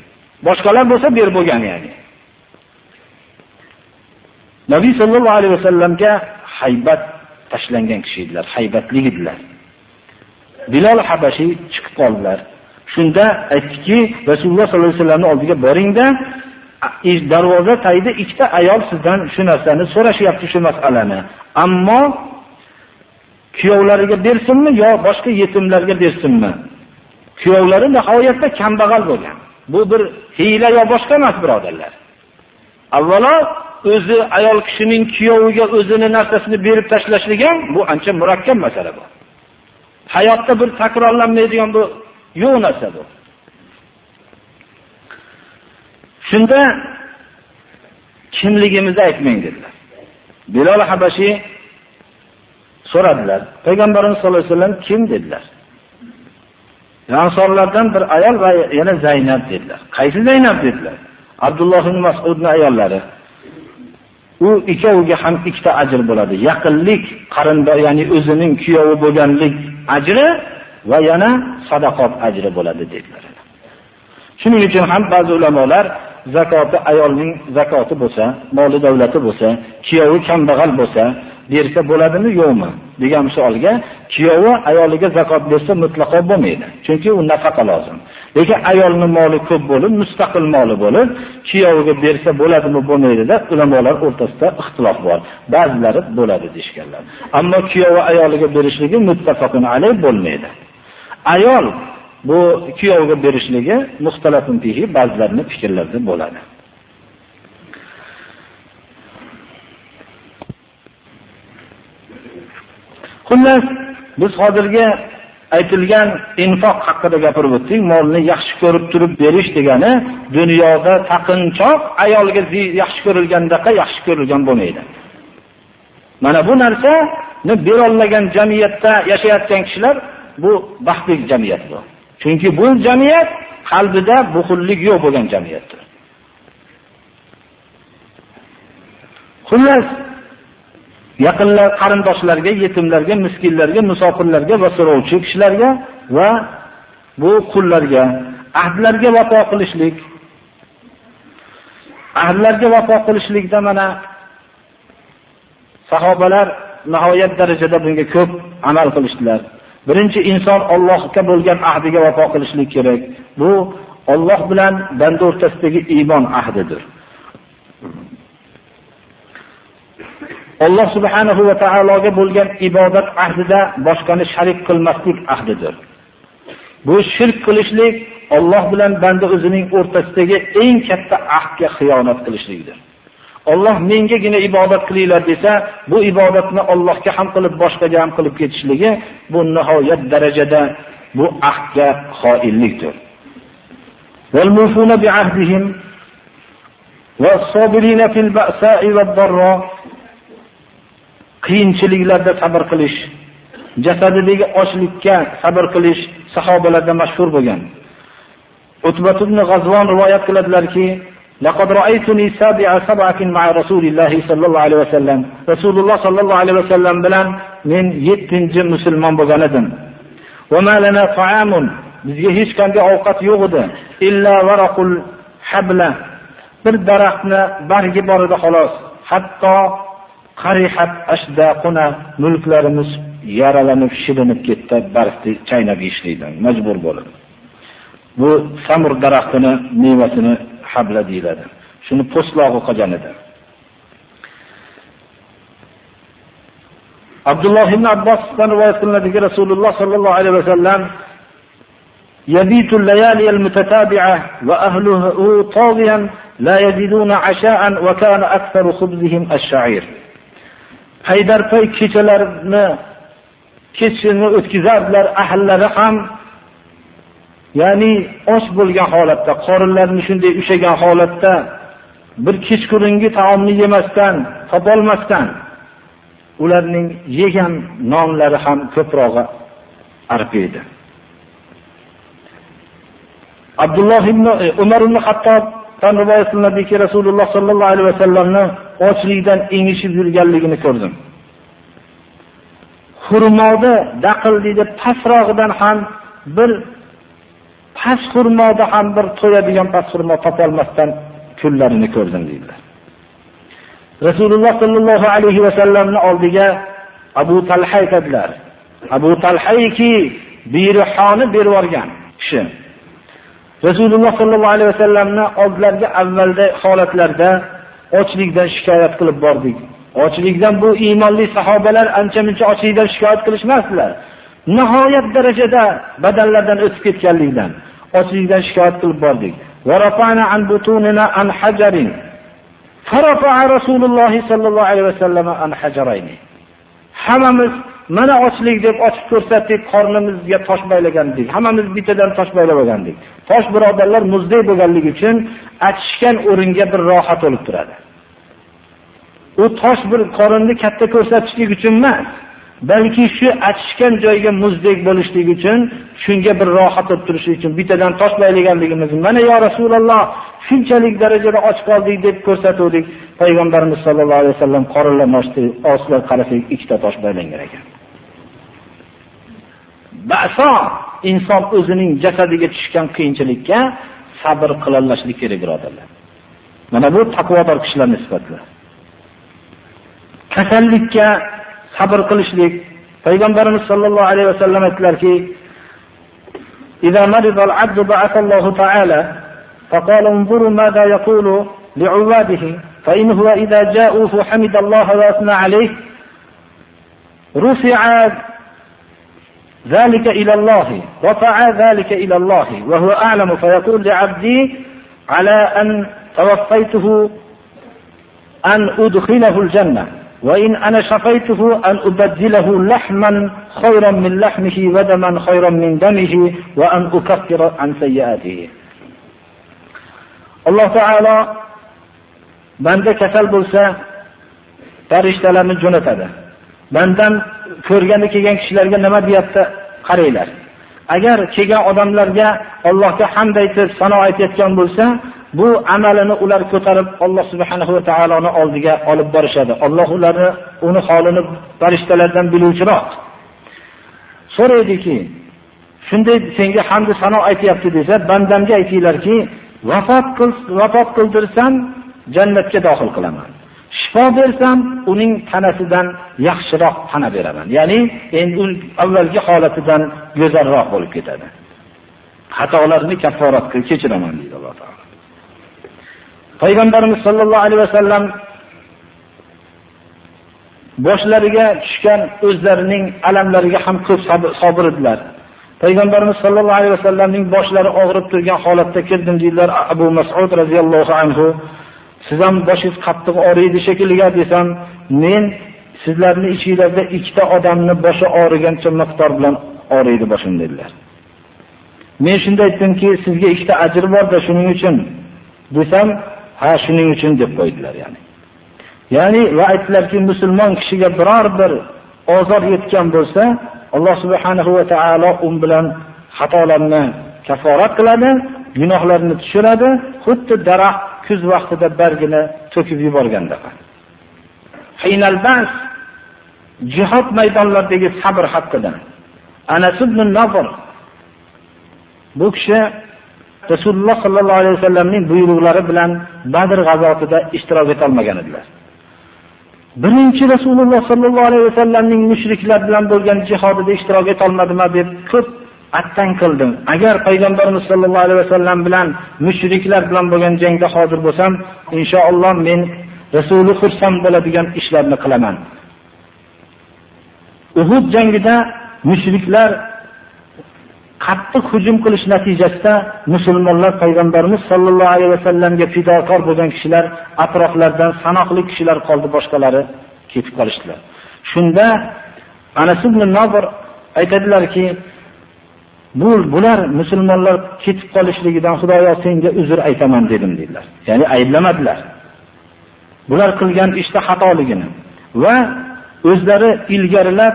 Boshqalar bo'lsa ber bo'lgan ya'ni. Nabiy sallallohu alayhi vasallamga haybat tashlangan kishi edilar, haybatli edilar. bilol habashiy chiqib qoldilar. Shunda aytdiki, Rasululloh sollallohu alayhi vasallamning oldiga boringda, darvoza tagida ikkita ayol sizdan shu narsani so'rashyapti shu masalani. Ammo kuyovlariga bersinmi yo boshqa yetimlarga bersinmi? Kuyovlari nihoyatda kambag'al bo'lgan. Bu bir hiyla yo boshqa emas, birodarlar. Avvalo o'zi ayol kishining kuyoviga o'zini narsasini berib tashlashligan bu ancha murakkab masala bu. Hayotda bir takrorlanmaydigan bu yo'q narsa bu. Shunda kimligimizni aytmang dedilar. Bilal Habashi so'radilar. Payg'ambarimiz sollallohu alayhi vasallam kim dedilar. Ansorlardan bir ayol va yana Zaynab dedilar. Qaysi Zaynab dedilar? Abdulloh ibn Mas'udning ayollari. u ikkoviga ham ikkita ajr bo'ladi. Yaqinlik, qarindosh, ya'ni o'zining kuyovi bo'lganlik ajri va yana sadaqot ajri bo'ladi dedilar. Shuning uchun ham ba'zi ulamolar zakoti ayolning zakoti bo'lsa, moli davlati bo'lsa, kiyovi kambag'al bo'lsa, bersa bo'ladimi, yo'qmi degan savolga kiyovi ayoliga zakot bersa mutlaqo bo'lmaydi. Chunki u nafaqa lozim. Lekin ayolning moli ko'p bo'lib, mustaqil moli bo'lib, kiyoviga bersa bo'ladimi, bo'lmaydida ulamolar o'rtasida ixtilof bor. Ba'zilari bo'ladi deyshganlar. Ammo kiyovi ayoliga berishligi muttafaqun alayh bo'lmaydi. Ayol bu kuyovga berishligi muxtalafun fihi ba'zilarning fikrlarida bo'ladi. Xullas, biz hozirgi aytilgan infoq haqida gapirib o'tdik. Molni yaxshi ko'rib turib berish degani dunyoda taqinchoq ayolga yaxshi ko'rilgandaqa yaxshi ko'rilgan bo'lmaydi. Mana bu narsani berolmagan jamiyatda yashayotgan kishilar bu baxtli jamiyat bu. Chunki bu jamiyat qalbida buxullik yo'q bo'lgan jamiyatdir. Xullas, yaqinlar qarindoshlarga yetimlarga miskinlarga musofirlarga va so'rovchi kishilarga va bu qullarga ahdlarga vafo qilishlik ahdlarga vafo qilishlikda mana sahobalar nihoyat darajada bunga ko'p amal qilishdilar birinchi inson Allohga bo'lgan ahdiga vafo qilishlik kerak bu Alloh bilan banda o'rtasidagi iymon ahdidir Alloh subhanahu va taologa bo'lgan ibodat ahdida boshqani sharik qilmaslik ahdidir. Bu shirk qilishlik Alloh bilan banda o'zining o'rtasidagi eng katta ahdga xiyonat qilishlikdir. Alloh mengagina ibodat qilinglar desa, bu ibodatni Allohga ham qilib, boshqaga ham qilib ketishligi bu nihoyat darajada bu ahdga xoinlikdir. Wal mufuna bi ahdihim was-sabirina fil ba'sa'i wad-darra qiyinchiliklarda sabr qilish, jasadidagi ochlikka sabr qilish sahobalarda mashhur bo'lgan. Utbat ibn G'azvon rivoyat qiladilarki, لقد رأيتني سابع سبعة مع رسول الله صلى الله عليه وسلم رسول الله صلى الله عليه وسلم bilan men yettinchi musulmon bo'lgan edim وما لنا طعام bizga hech qanday ovqat yo'q edi illa varaqul habla bir daraxtni bargi bor edi xolos hatto qarihat ashdaquna mulklarimiz yaralanib shilinib ketdi barfni chaynab yeyishlikdan majbur bo'lib bu samur daraxtini mevasini habla deyiladi shuni po'stlog'i qolgan edi abdulloh ibn abbosdan rivoyat qilinadiki rasululloh sollallohu alayhi vasallam يبيت الليالي المتتابعة وأهله طاغيا لا يجدون عشاء وكان أكثر خبزهم الشعير haydarpay kechalarini kechini o'tkazardilar ahllari ham ya'ni och bo'lgan holatda qorinlarini shunday ushagan holatda bir kechqurungi taomni yemasdan topolmasdan ularning yegan nonlari ham ko'prog'i arpa edi abdulloh ibn e, umar ibn hattobdan rivoyat qilinadiki rasululloh sollallohu alayhi vasallamni ochlikdan engishib yurganligini ko'rdim. Xurmoda daqil deydi, pasrog'idan ham bir past xurmoda ham bir to'yadigan past xurmo topolmasdan kunlarini ko'rdim deydilar. Rasululloh sollallohu alayhi vasallamni oldiga Abu Talha aytadilar. Abu Talhayki biyrihoni berib yuborgan kishi. Rasululloh sollallohu alayhi vasallamni oldilariga avvalda holatlarda ochlikdan shikoyat qilib bordik. Ochlikdan bu iymonli sahobalar ancha-muncha ochlikdan shikoyat qilishmasdilar. Nihoyat darajada badallardan o'tib ketganlikdan ochlikdan shikoyat qilib bordik. An butunina an hajarin. Rasululloh sollallohu alayhi vasallam an hajarayni. Hammamiz mana ochlik deb ochib ko'rsatdik, qornimizga tosh baylagandik. Hammamiz bittadan tosh baylab olgandik. Tosh birodarlar muzdek bo'lganligi uchun achishgan o'ringa bir rohat olib turadi. U tosh bir qorinni katta ko'rsatishlik uchun emas, balki shu achishgan joyga muzdek bo'lishlik uchun, shunga bir rohat olib uchun bittadan toshlayliganligimiz. Mana yo Rasululloh, shunchalik darajada och qoldik deb ko'rsatuvdik. Payg'ambarimiz sollallohu alayhi vasallam qorinlarni ochdi, ostiga qarasak ikkita tosh baylangan ekan. Ba'so inson o'zining jasadiga tushgan qiyinchilikka sabr qilolmaslik kerak birodarlar. Mana bu taqvodor kishilarning sifatlari. Kasallikka sabr qilishlik. Payg'ambarimiz sollallohu alayhi vasallam aytdilarki: "Idza marida al-'abdu ba'atha Allohu ta'ala فقال انظروا ماذا يقول لعباده فإن هو إذا جاءوا فحمد الله وأثنى عليه رفع ذلك إلى الله رفع ذلك إلى الله وهو أعلم فيقول لعبدي على أن توفيته أن أدخله الجنة وإن أنا شفيته أن أبدله لحما خيرا من لحمه ودما خيرا من دمه وأن أكفر عن سيئاته alloh taolo banda kasal bo'lsa farishtalarni jo'natadi bandan ko'rgani kelgan kishilarga nima deyapti qaranglar agar kelgan odamlarga allohga hamd aytib sano aytayotgan bo'lsa bu amalini ular ko'tarib Alloh subhanahu va taoloni oldiga olib borishadi. Alloh ularni uni holini farishtalardan biluvchiroq. So'raydiki, shunday senga hamd sano aytyapti desa, bandamga aytinglarki, vafot qil, vafot qildirsam jannatga daxil qilaman. Shifo bersam, uning tanasidan yaxshiroq tana beraman. Ya'ni endi avvalgi holatidan go'zalroq bo'lib ketadi. Xatolarni kafforat qilib kechiraman deydi Alloh taolo. Payg'ambarimiz sollallohu alayhi vasallam boshlariga tushgan o'zlarining alamlariga ham ko'p sabr edilar. Payg'ambarimiz sollallohu alayhi vasallamning boshlari og'rib turgan holatda kirdim deydilar Abu Mas'ud radhiyallohu anhu. Siz ham boshingiz qattiq og'riydi shekilli desam, men sizlarning ichingizda ikkita odamni boshi og'rigancha miqdor bilan og'riydi boshim dedilar. Men shunda aytdimki, sizga ikkita ajr borda shuning uchun desam, ha shuning uchun deb qo'ydilar ya'ni. Ya'ni va aytdilarki, musulmon kishiga biror bir ozor yetgan bo'lsa, Alloh subhanahu va taolo un bilan xatolarni kaforat qiladi, gunohlarni tushiradi, xuddi daraxt kuz vaqtida bargini to'kib yuborganda. Hinal bas jihad maydonlaridagi sabr haqida. Anas ibn Nafr bu kishi Rasululloh sallallohu alayhi vasallamning buyruqlari bilan Badr g'azotida ishtirok eta olmagan edilar. Birinchi Rasululloh sallallohu alayhi vasallamning mushriklar bilan bo'lgan jihodida ishtirok eta olmadimi deb ko'p attan qildim. Agar payg'ambarimiz sallallohu alayhi vasallam bilan mushriklar bilan bo'lgan jangda hozir bo'lsam, inshaalloh men Rasuli xursand bo'ladigan ishlarni qilaman. Uhud jangida mushriklar qattiq hujum qilish natijasida musulmonlar payg'ambarimiz sollallohu alayhi vasallamga fidokor bo'lgan kishilar atroflardan sanoqli kishilar qoldi, boshqalari ketib qolishdilar. Shunda Anas ibn Nobir aytadilarki, bu bular musulmonlar ketib qolishligidan Xudoyo senga uzr aytaman dedim dedilar. Ya'ni ayblamadilar. Bular qilgan ishda işte xatoligini va o'zlari ilgarilab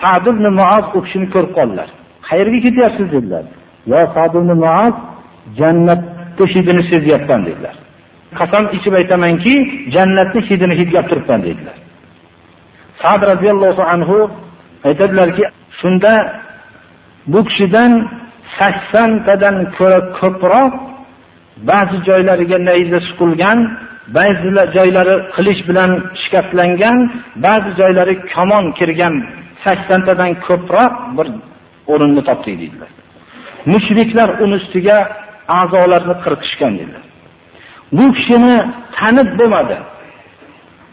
Sa'd ibn Mu'oz u kishini ko'rib qoldilar. Qayerga ketyapsiz dedilar. Yo Sa'd ibn jannatni hidini sezyapman dedilar. Qasam ichib aytamanki jannatni hidini hidlab turibman dedilar. Sa'd roziyallohu anhu aytadilarki shunda bu kishidan 80 ko'ra ko'proq ba'zi joylariga nayza suqilgan ba'zi joylari qilich bilan shikastlangan ba'zi joylari kamon kirgan 80 ko'proq bir o'rinni topdik deydilar. Mushriklar uni ustiga a'zolarni qirqishgan dedilar. Bu kishini tanib bo'lmadi.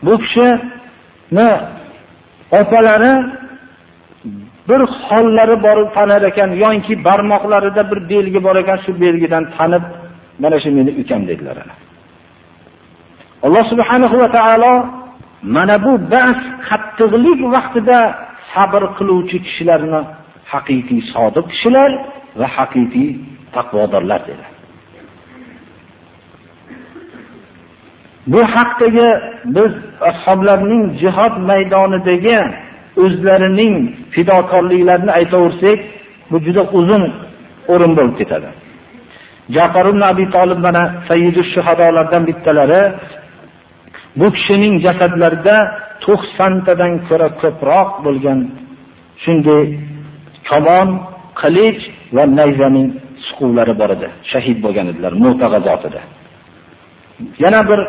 Bu kishini opalari bir hollari borib tanar ekan yonki barmoqlarida bir belgi bor ekan, shu belgidan tanib, mana shu meni ukam dedilar. Alloh subhanahu va taolo mana bu bas qattiqlik vaqtida sabr qiluvchi kishilarni haqiqiy sodiq kishilar va haqiqiy taqvodorlar dedi. Bu haqdagi biz ashoblarning jihod maydonidagi o'zlarining fidokorliklarini aytaversak, bu juda uzun o'rin bo'lib ketadi. Ja'far ibn Abi Talib mana Sayyidush shuhadolardan bittalari bu kishining jasadlarida 90 tadan ko'ra ko'proq bo'lgan shunday tomon qilich va nayzaning suquvlari bor edi. Shahid bo'lgan edilar Mu'ta g'azotida. Yana bir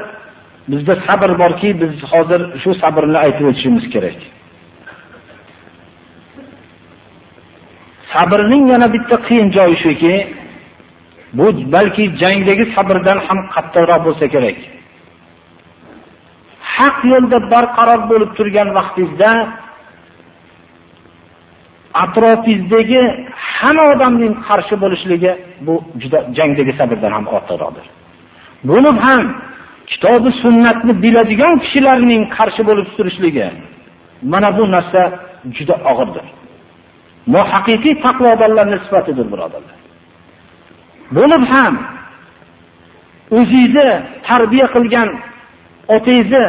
bizda sabr borki, biz hozir shu sabrni aytib o'tishimiz kerak. Sabrning yana bitta qiyin joyi shuki, bu balki jangdagi sabrdan ham qattiqroq bo'lsa kerak. Haq yo'lda barqaror bo'lib turgan vaqtingizda atrofingizdagi hamma odamning qarshi bo'lishligi bu juda jangdagi sabrdan ham ortiqroqdir. Buni ham kitobi sunnatni biladigan kishilarning qarshi bo'lib turishligi mana bu narsa juda og'irdir. Bu haqiqiy taqvodorlarning sifatidir, birodarlar. Buni ham o'zingizni tarbiya qilgan otangizni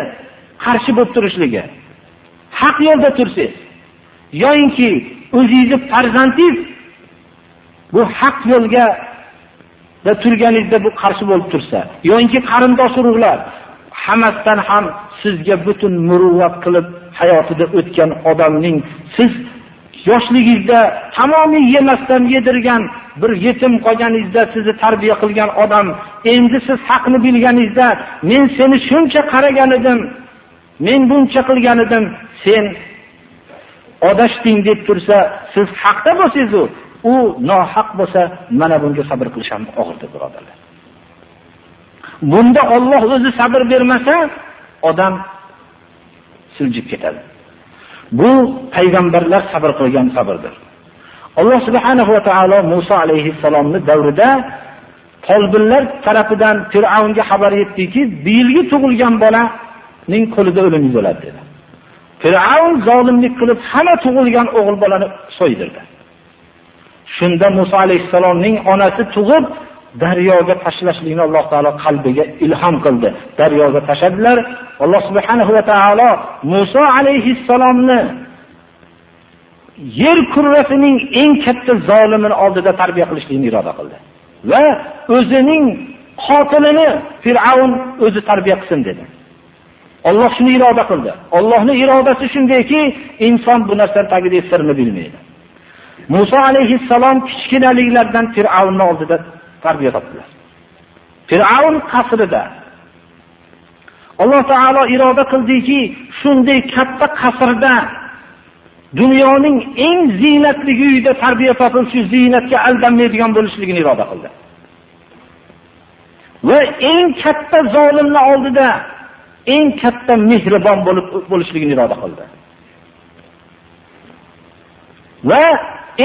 qarshi bo'lib turishligi, haq yo'lda tursangiz, yoyinki o'zingizni farzandingiz bu haq yo'lga turganingizda bu qarshi bo'lib tursa, yoinki qarindosh urug'lar hammasidan ham sizga butun muruvvat qilib hayotida o'tgan odamning siz yoshligingizda tamomiy yemasdan yedirgan bir yetim qolganingizda sizni tarbiya qilgan odam endi siz haqni bilganingizda men seni shuncha qaragan edim men buncha qilgan edim sen adashding deb tursa siz haqda bo'lsangiz u nohaq bo'lsa mana bunga sabr qilish ham og'irdir birodarlar. Bunda Alloh o'zi sabr bermasa odam siljib ketadi. Bu payg'ambarlar sabr qilgan sabrdir. Alloh subhanahu va taolo Musa alayhi salomni davrida tolbinlar tarafidan fir'avnga xabar yetdiki bu yilgi tug'ilgan bolaning qo'lida o'lim bo'ladi dedi. Fir'aun zolimlik qilib hamma tug'ilgan o'g'il bolani so'ydirdi. Shunda Musa alayhisalomning onasi tug'ib daryoga tashlashlikni alloh taolo qalbiga ilhom qildi. Daryoga tashladilar. Alloh subhanahu va taolo Musa alayhisalomni yer kurrasining eng katta zolimini oldida tarbiya qilishlikni iroda qildi. Va o'zining qotilini Fir'aun o'zi tarbiya qilsin dedi. Alloh shuni iroda qildi. Allohning irodasi shundayki inson bu narsani tagida sirni bilmaydi. Muso alayhissalom kichkinaliklardan Fir'avnning oldida tarbiya topdilar. Fir'avn qasrida alloh taolo iroda qildiki shunday katta qasrda dunyoning eng ziynatli uyida tarbiya topib shu ziynatga aldanmaydigan bo'lishligini iroda qildi. Va eng katta zolimning oldida eng katta mehribon bo'lib bo'lishligini iroda qildi. Va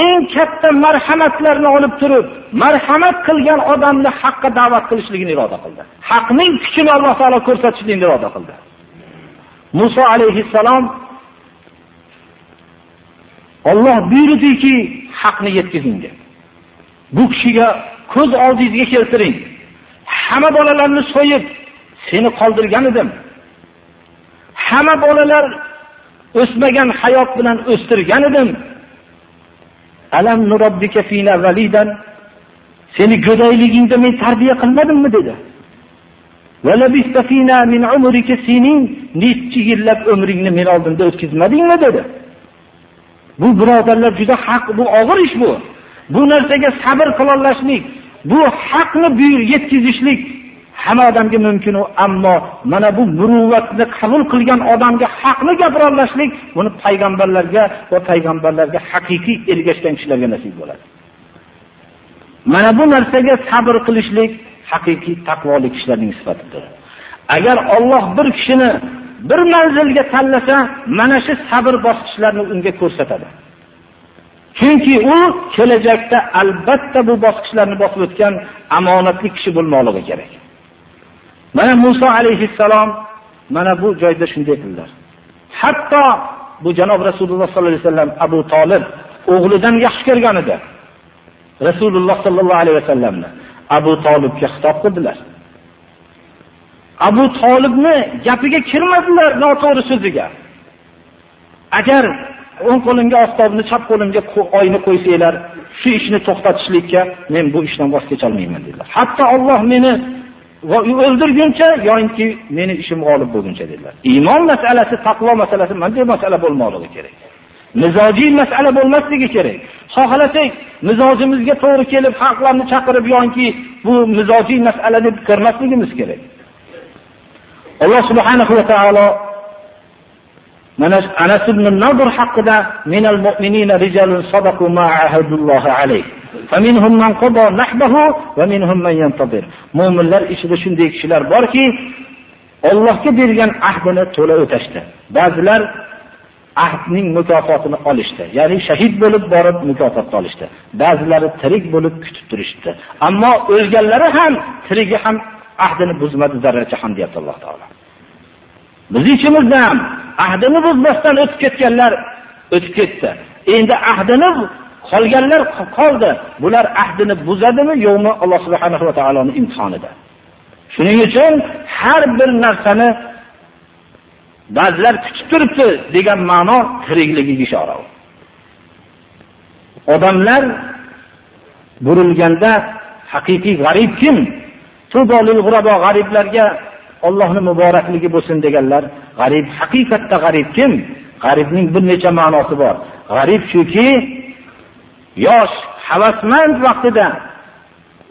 eng katta marhamatlarni olib turib marhamat qilgan odamni haqqa da'vat qilishligini iroda qildi. Haqning kuchini alloh taolo ko'rsatishligini iroda qildi. Muso alayhissalom olloh buyurdiki haqni yetkazing deb. Bu kishiga ko'z oldingizga keltiring. Hamma bolalarni so'yib seni qoldirgan edim. Hamma bolalar o'smagan hayot bilan o'stirgan edim. Alam nurobbika fina validan seni go'dayligingda men tarbiya qilmadimmi dedi. Nechi yillab umringni men oldimda o'tkazmadingmi dedi. Bu birodarlar juda haq bu og'ir ish bu. Bu narsaga sabr qilolmaslik bu haqni yetkazishlik hamma odamga mumkinu ammo mana bu muruvvatni qabul qilgan odamga haqni gapirolmaslik buni payg'ambarlarga va payg'ambarlarga haqiqiy ergashgan kishilarga nasib bo'ladi. Mana bu narsaga sabr qilishlik haqiqiy taqvoli kishilarning sifatidir. Agar olloh bir kishini bir manzilga tanlasa mana shu sabr bosqichlarini unga ko'rsatadi. Chunki u kelajakda albatta bu bosqichlarni bosib o'tgan omonatli kishi bo'lmoqligi kerak. Mana Musa alayhissalom mana bu joyda shunday qildilar. Hatto bu janob rasululloh sollallohu alayhi vasallam abu Talib o'g'lidan yaxshi ko'rgan edi. Rasululloh sollallohu alayhi vasallamni abu Talibga xitob qildilar. Abu Talibni gapiga kirmadilar noto'g'ri so'ziga. Agar o'ng qo'limga oftobni chap qo'limga oyni qo'ysanglar shu ishni to'xtatishlikka men bu ishdan voz kecholmayman dedilar. Hatto Alloh meni va o'ldirguncha yoinki meni ishim g'olib bo'lguncha dedilar. Iymon masalasi taqvo masalasi bunday masala bo'lmoqligi kerak. Mizojiy masala bo'lmasligi kerak. Xohlasak mizojimizga to'g'ri kelib xalqlarni chaqirib yoki bu mizojiy masala deb kirmasligimiz kerak. Alloh subhanahu va taolo mana anas ibn nadr haqida minal mu'minina rijalun sadaqu ma ahadullohi alayhi mo'minlar ichida shunday kishilar borki ollohga bergan ahdini to'la o'tashdi. Ba'zilar ahdning mukofotini olishdi. Ya'ni shahid bo'lib borib mukofotni olishdi. Ba'zilari tirik bo'lib kutib turishdi. Ammo o'lganlari ham tirigi ham ahdini buzmadi zarracha ham deyapti alloh taolo. Bizni ichimizda ham ahdini buzmasdan o'tib ketganlar o'tib ketdi. Endi ahdini qolganlar qoldi bular ahdini buzadimi yo'qmi alloh subhanahu va taoloni imtihonida shuning uchun har bir narsani ba'zilar kutib turibdi degan ma'no tirikligiga ishora odamlar burilganda haqiqiy g'arib kim? Tubolil g'urabo g'ariblarga Allohning muborakligi bo'lsin deganlar. G'arib haqiqatda g'arib kim? G'aribning bir necha ma'nosi bor. G'arib shuki, yosh, havasmand vaqtida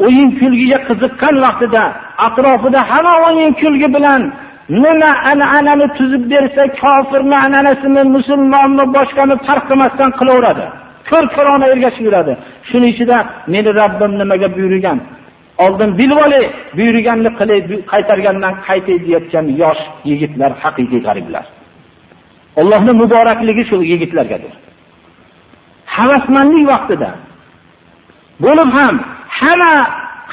o'yin kulgiga qiziqqan vaqtida atrofida hamma o'yin kulgi bilan nima an'anani tuzib bersa kofirmi an'anasimi musulmonmi boshqani farq qilmasdan qilaveradi. Ko'r ko'rona ergashib yuradi. Shuning ichida meni rabbim nimaga buyurgan? Oldin bilib olay buyurganni qilay qaytargandan qaytay deyotgan yosh yigitlar haqiqiy g'ariblar. Allohni muborakligi shu yigitlargadir. Havasmandlik vaqtida. Bo'lib ham hamma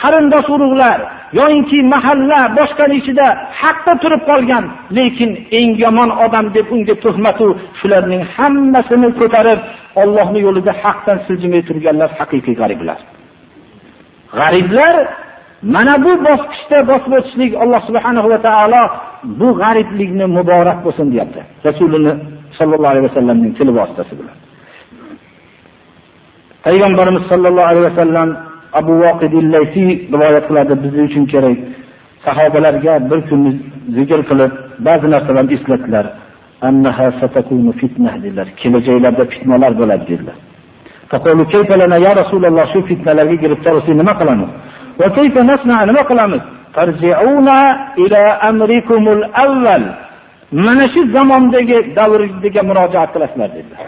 qarindosh urug'lar yoyinki mahalla boshqani ichida haqda turib qolgan lekin eng yomon odam deb unga tuhmatu shularning hammasini ko'tarib ollohni yo'lida haqdan siljimay turganlar haqiqiy g'ariblar. G'ariblar mana bu bosqichda bosib o'tishlik alloh subhanahu va taolo bu g'ariblikni muborak bo'lsin deyapti. Rasulini sollallohu alayhi vasallamning tili vositasi bilan payg'ambarimiz sollallohu alayhi vasallam abu voqidillaysi rivoyat qiladi biz uchun kerak. Sahobalarga bir kun zikr qilib ba'zi narsalarni eslatdilar. Dedilar. Kelajaklarda fitnalar bo'ladi dedilar. Ya rasululloh? Shu fitnalarga giriftor bo'lsak nima qilamiz? Nima qilamiz? Mana shu zamondagi davrdagi murojaat qilasizlar dedilar.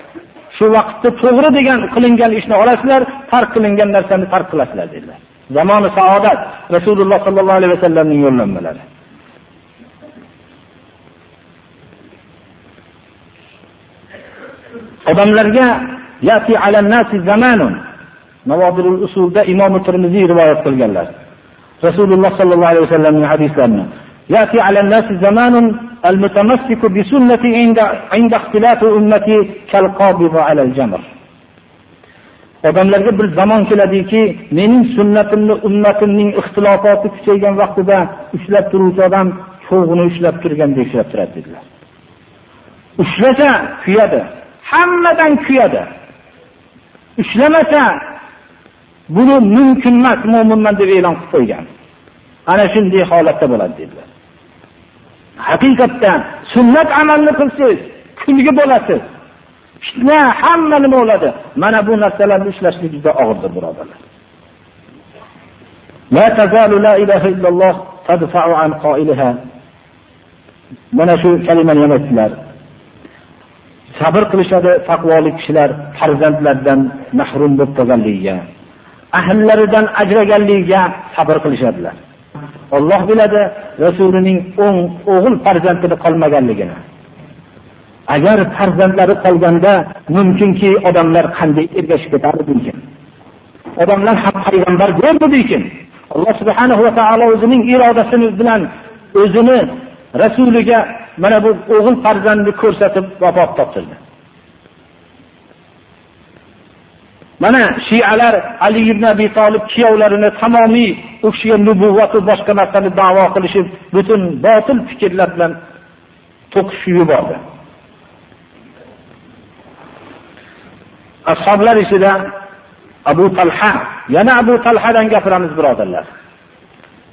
Shu vaqtda to'g'ri degan qilingan ishni olasizlar tark qilingan narsani tark qilasizlar dedilar. Zamoni saodat rasululloh sallallohu alayhi vasallamning yo'llanmalari. Odamlarga yati alannasi zamanun. Navodirul usulda imom Tirmiziy rivoyat qilganlar. Rasululloh sallallohu alayhi vasallamning hadislarini yati alannasi zamanun المتمسك بسنتي عند عند اختلاف أمتي كالقابض على الجمر odamlarga bir zamon keladiki mening sunnatimni ummatimning ixtilofoti kuchaygan vaqtida ushlab turuvchi odam cho'g'ini ushlab turgandek ushlab turadi dedilar ushlasa kuyadi hammadan kuyadi ushlamasa buni mumkin emas mo'minman deb e'lon qilib qo'ygan ana shunday holatda bo'ladi dedilar Haqiqatdan sunnat amalni qilsangiz kulgi bo'lasiz. Fitna hamma nima bo'ladi? Mana bu narsalarni ushlashlik juda og'irdir birodarlar. Mana shu kalimani ham aytdilar sabr qilishadi taqvoli kishilar farzandlaridan mahrum bo'lib qolganligiga. Ahllaridan ajraganligiga sabr qilishadilar. Alloh biladi rasulining o'ng o'g'il farzandini qolmaganligini. Agar farzandlari qolganda mumkinki odamlar qanday ergashib ketardi ekan. Odamlar ham payg'ambar bo'ldi deykin Alloh subhanahu va taolo o'zining irodasi bilan o'zini rasuliga mana bu o'g'il farzandni ko'rsatib vafot toptirdi. Mana shialar Ali ibn Abi Talib kuyovlarini tamomiy u kishiga nubuvvat va boshqa narsani da'vo qilishib, butun botil fikrlar bilan to'qishib yubordi. Ashoblar ichida Abu Talha, yana Abu Talhadan gapiramiz birodarlar.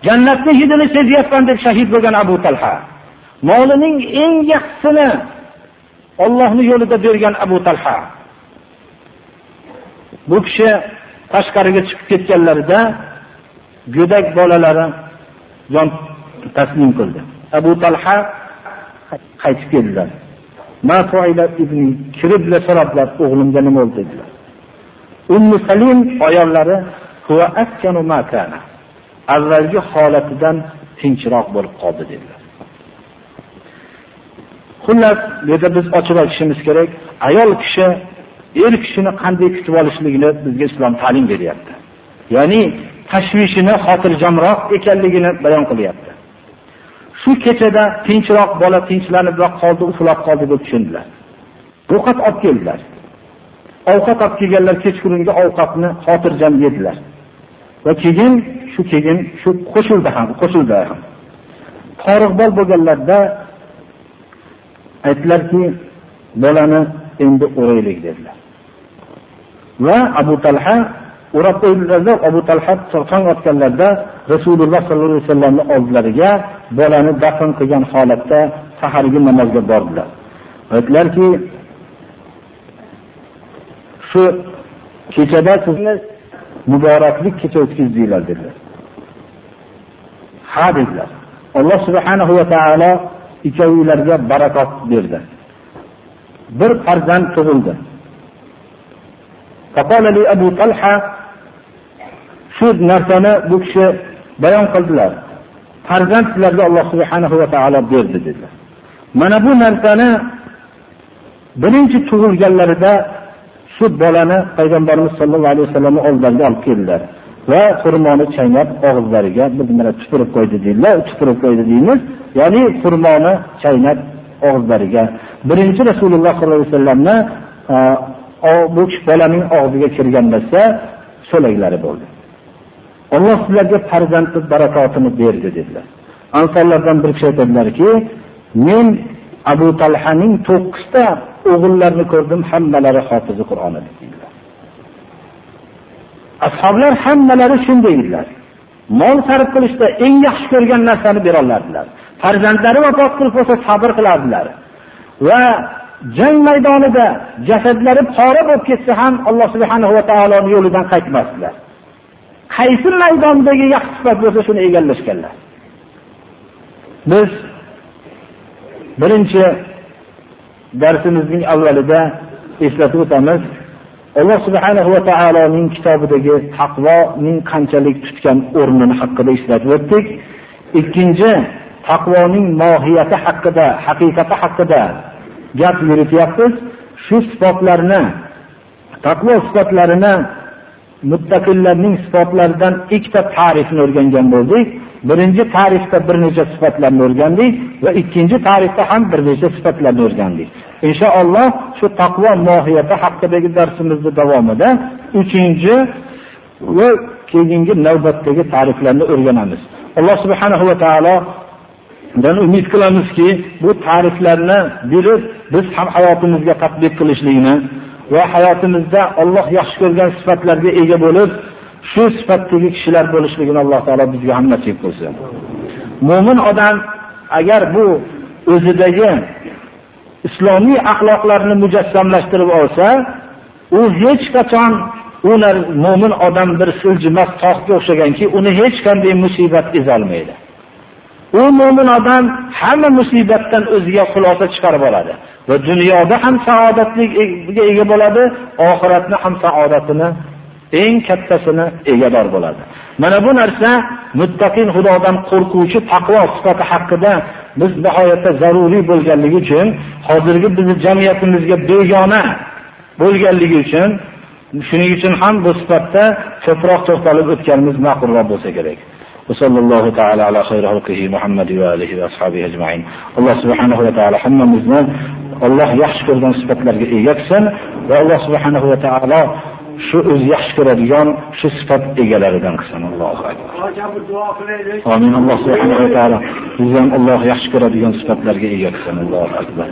jannatni hidini sezyapman deb shahid bo'lgan Abu Talha. Molining eng yaxshisini Allohning yo'lida bergan Abu Talha. Bu kishi tashqariga chiqib ketganlarida go'dak bolalari jon taslim qildi. Abu Talha qaytib keldilar. kiribla so'rablar, o'g'limga nima bo'ldi dedilar. Ummu Salim ayollari huwa askanu ma kana. Avvalgi holatidan tinchroq bo'lib qoldi dedilar. Xullas, bu yerda biz ochib aytishimiz kerak, ayol kishi er kishini qanday kutib olishligini bizga islom ta'lim beryapti. Ya'ni tashvishini xotirjamroq ekanligini bayon qilyapti. Shu kechada tinchroq bola tinchlanib qoldi, uxlab qoldi deb tushundilar. Ovqat olib keldilar. Ovqat olib kelganlar kechqurungi ovqatni xotirjam yedilar. Va keyin shu keyin shu qo'shildi ham, qo'shildi ham. Toriqbol bo'lganlarda aytdilarki, bolani endi o'raylik dedilar. Va Abu Talha urab qo'ydilarda Abu Talha tong otganlarda Rasululloh sollallohu alayhi vasallamni oldilariga bolani dafn qilgan holatda sahargi namozga bordilar. Aytdilarki, shu kechada sizni muboraklik kecha o'tkazdinglar dedilar. Ha dedilar. Alloh subhanahu va taolo ikkovinglarga barakot berdi. Bir farzand tug'ildi. Faqala li Abu Talha shu narsani bu kishi bayon qildilar. Farzand sizlarga Alloh subhanahu va taolo berdi dedilar. Mana bu narsani birinchi tug'ilganlarida shu bolani payg'ambarimiz sollallohu alayhi vasallamni oldilariga olib keldilar va xurmoni chaynab og'izlariga biz mana tupurib qo'ydi deydilar tupurib qo'ydi deymiz ya'ni xurmoni chaynab og'izlariga birinchi rasululloh sollallohu alayhi vasallamni bu bolaning og'ziga kirgan narsa so'laklari bo'ldi. Alloh sizlarga farzandni barakotini berdi dedilar. Ansonlardan bir kishi aytadilarki men abu talhaning to'qqizta o'g'illarini ko'rdim hammalari hofizi qur'on edi deydilar. Ashoblar hammalari shunday edilar. Mol sarf qilishda eng yaxshi ko'rgan narsani berolardilar farzandlari vafot qilib bo'lsa sabr qilardilar. Va jang maydonida jasadlari pora bo'lib ketsa ham alloh subhanahu va taoloni yo'lidan qaytmasdilar. Qaysi maydondagi yaxshi sifat bo'lsa shuni egallashganlar. Biz birinchi darsimizning avvalida eslatib o'tamiz alloh subhanahu va taoloning kitobidagi taqvoning qanchalik tutgan o'rnini haqida eslatib o'tdik. Ikkinchi taqvoning mohiyati haqida haqiqati haqida gap yurityapmiz. Shu sifatlarni taqvo sifatlarini muttaqillarning sifatlaridan ikkita ta'rifni o'rgangan bo'ldik. Birinchi tarifda bir necha sifatlarni o'rgandik va ikkinchi tarifda ham bir necha sifatlarni o'rgandik. Inshaalloh shu taqvo mohiyati haqidagi darsimizni davomida uchinchi va keyingi navbatdagi ta'riflarni o'rganamiz. Alloh subhanahu va taolo taolodan umid qilamizki bu ta'riflarni bilib biz ham hayotimizga tatbiq qilishlikni va hayotimizda Alloh yaxshi ko'rgan sifatlarga ega bo'lib shu sifatdagi kishilar bo'lishligini alloh taolo bizga ham nasib qilsin. Mo'min odam agar bu o'zidagi islomiy axloqlarni mujassamlashtirib olsa u hech qachon u mo'min odam bir siljimas tog'ga o'xshaganki uni hech qanday musibat ezolmaydi. U mo'min odam hamma musibatdan o'ziga xulosa chiqarib oladi. Va dunyoda ham saodatga ega bo'ladi oxiratni ham saodatini eng kattasini egador bo'ladi. Mana bu narsa muttaqin xudodan qo'rquvchi taqvo sifati haqida biz nihoyatda zaruriy bo'lganligi uchun hozirgi bizni jamiyatimizga begona bo'lganligi uchun shuning uchun ham bu sifatda ko'proq to'xtalib o'tganimiz ma'qulroq bo'lsa kerak. وصلى الله تعالى على خير خلقه محمد وآله وأصحابه أجمعين الله سبحانه وتعالى hammamizni Alloh yaxshi ko'rgan sifatlarga ega qilsin va Alloh subhanahu va taolo shu o'zi yaxshi ko'radigan shu sifat egalaridan qilsin allohu akbar amin alloh subhanahu va taolo bizni ham alloh yaxshi ko'radigan sifatlarga ega qilsin allohu akbar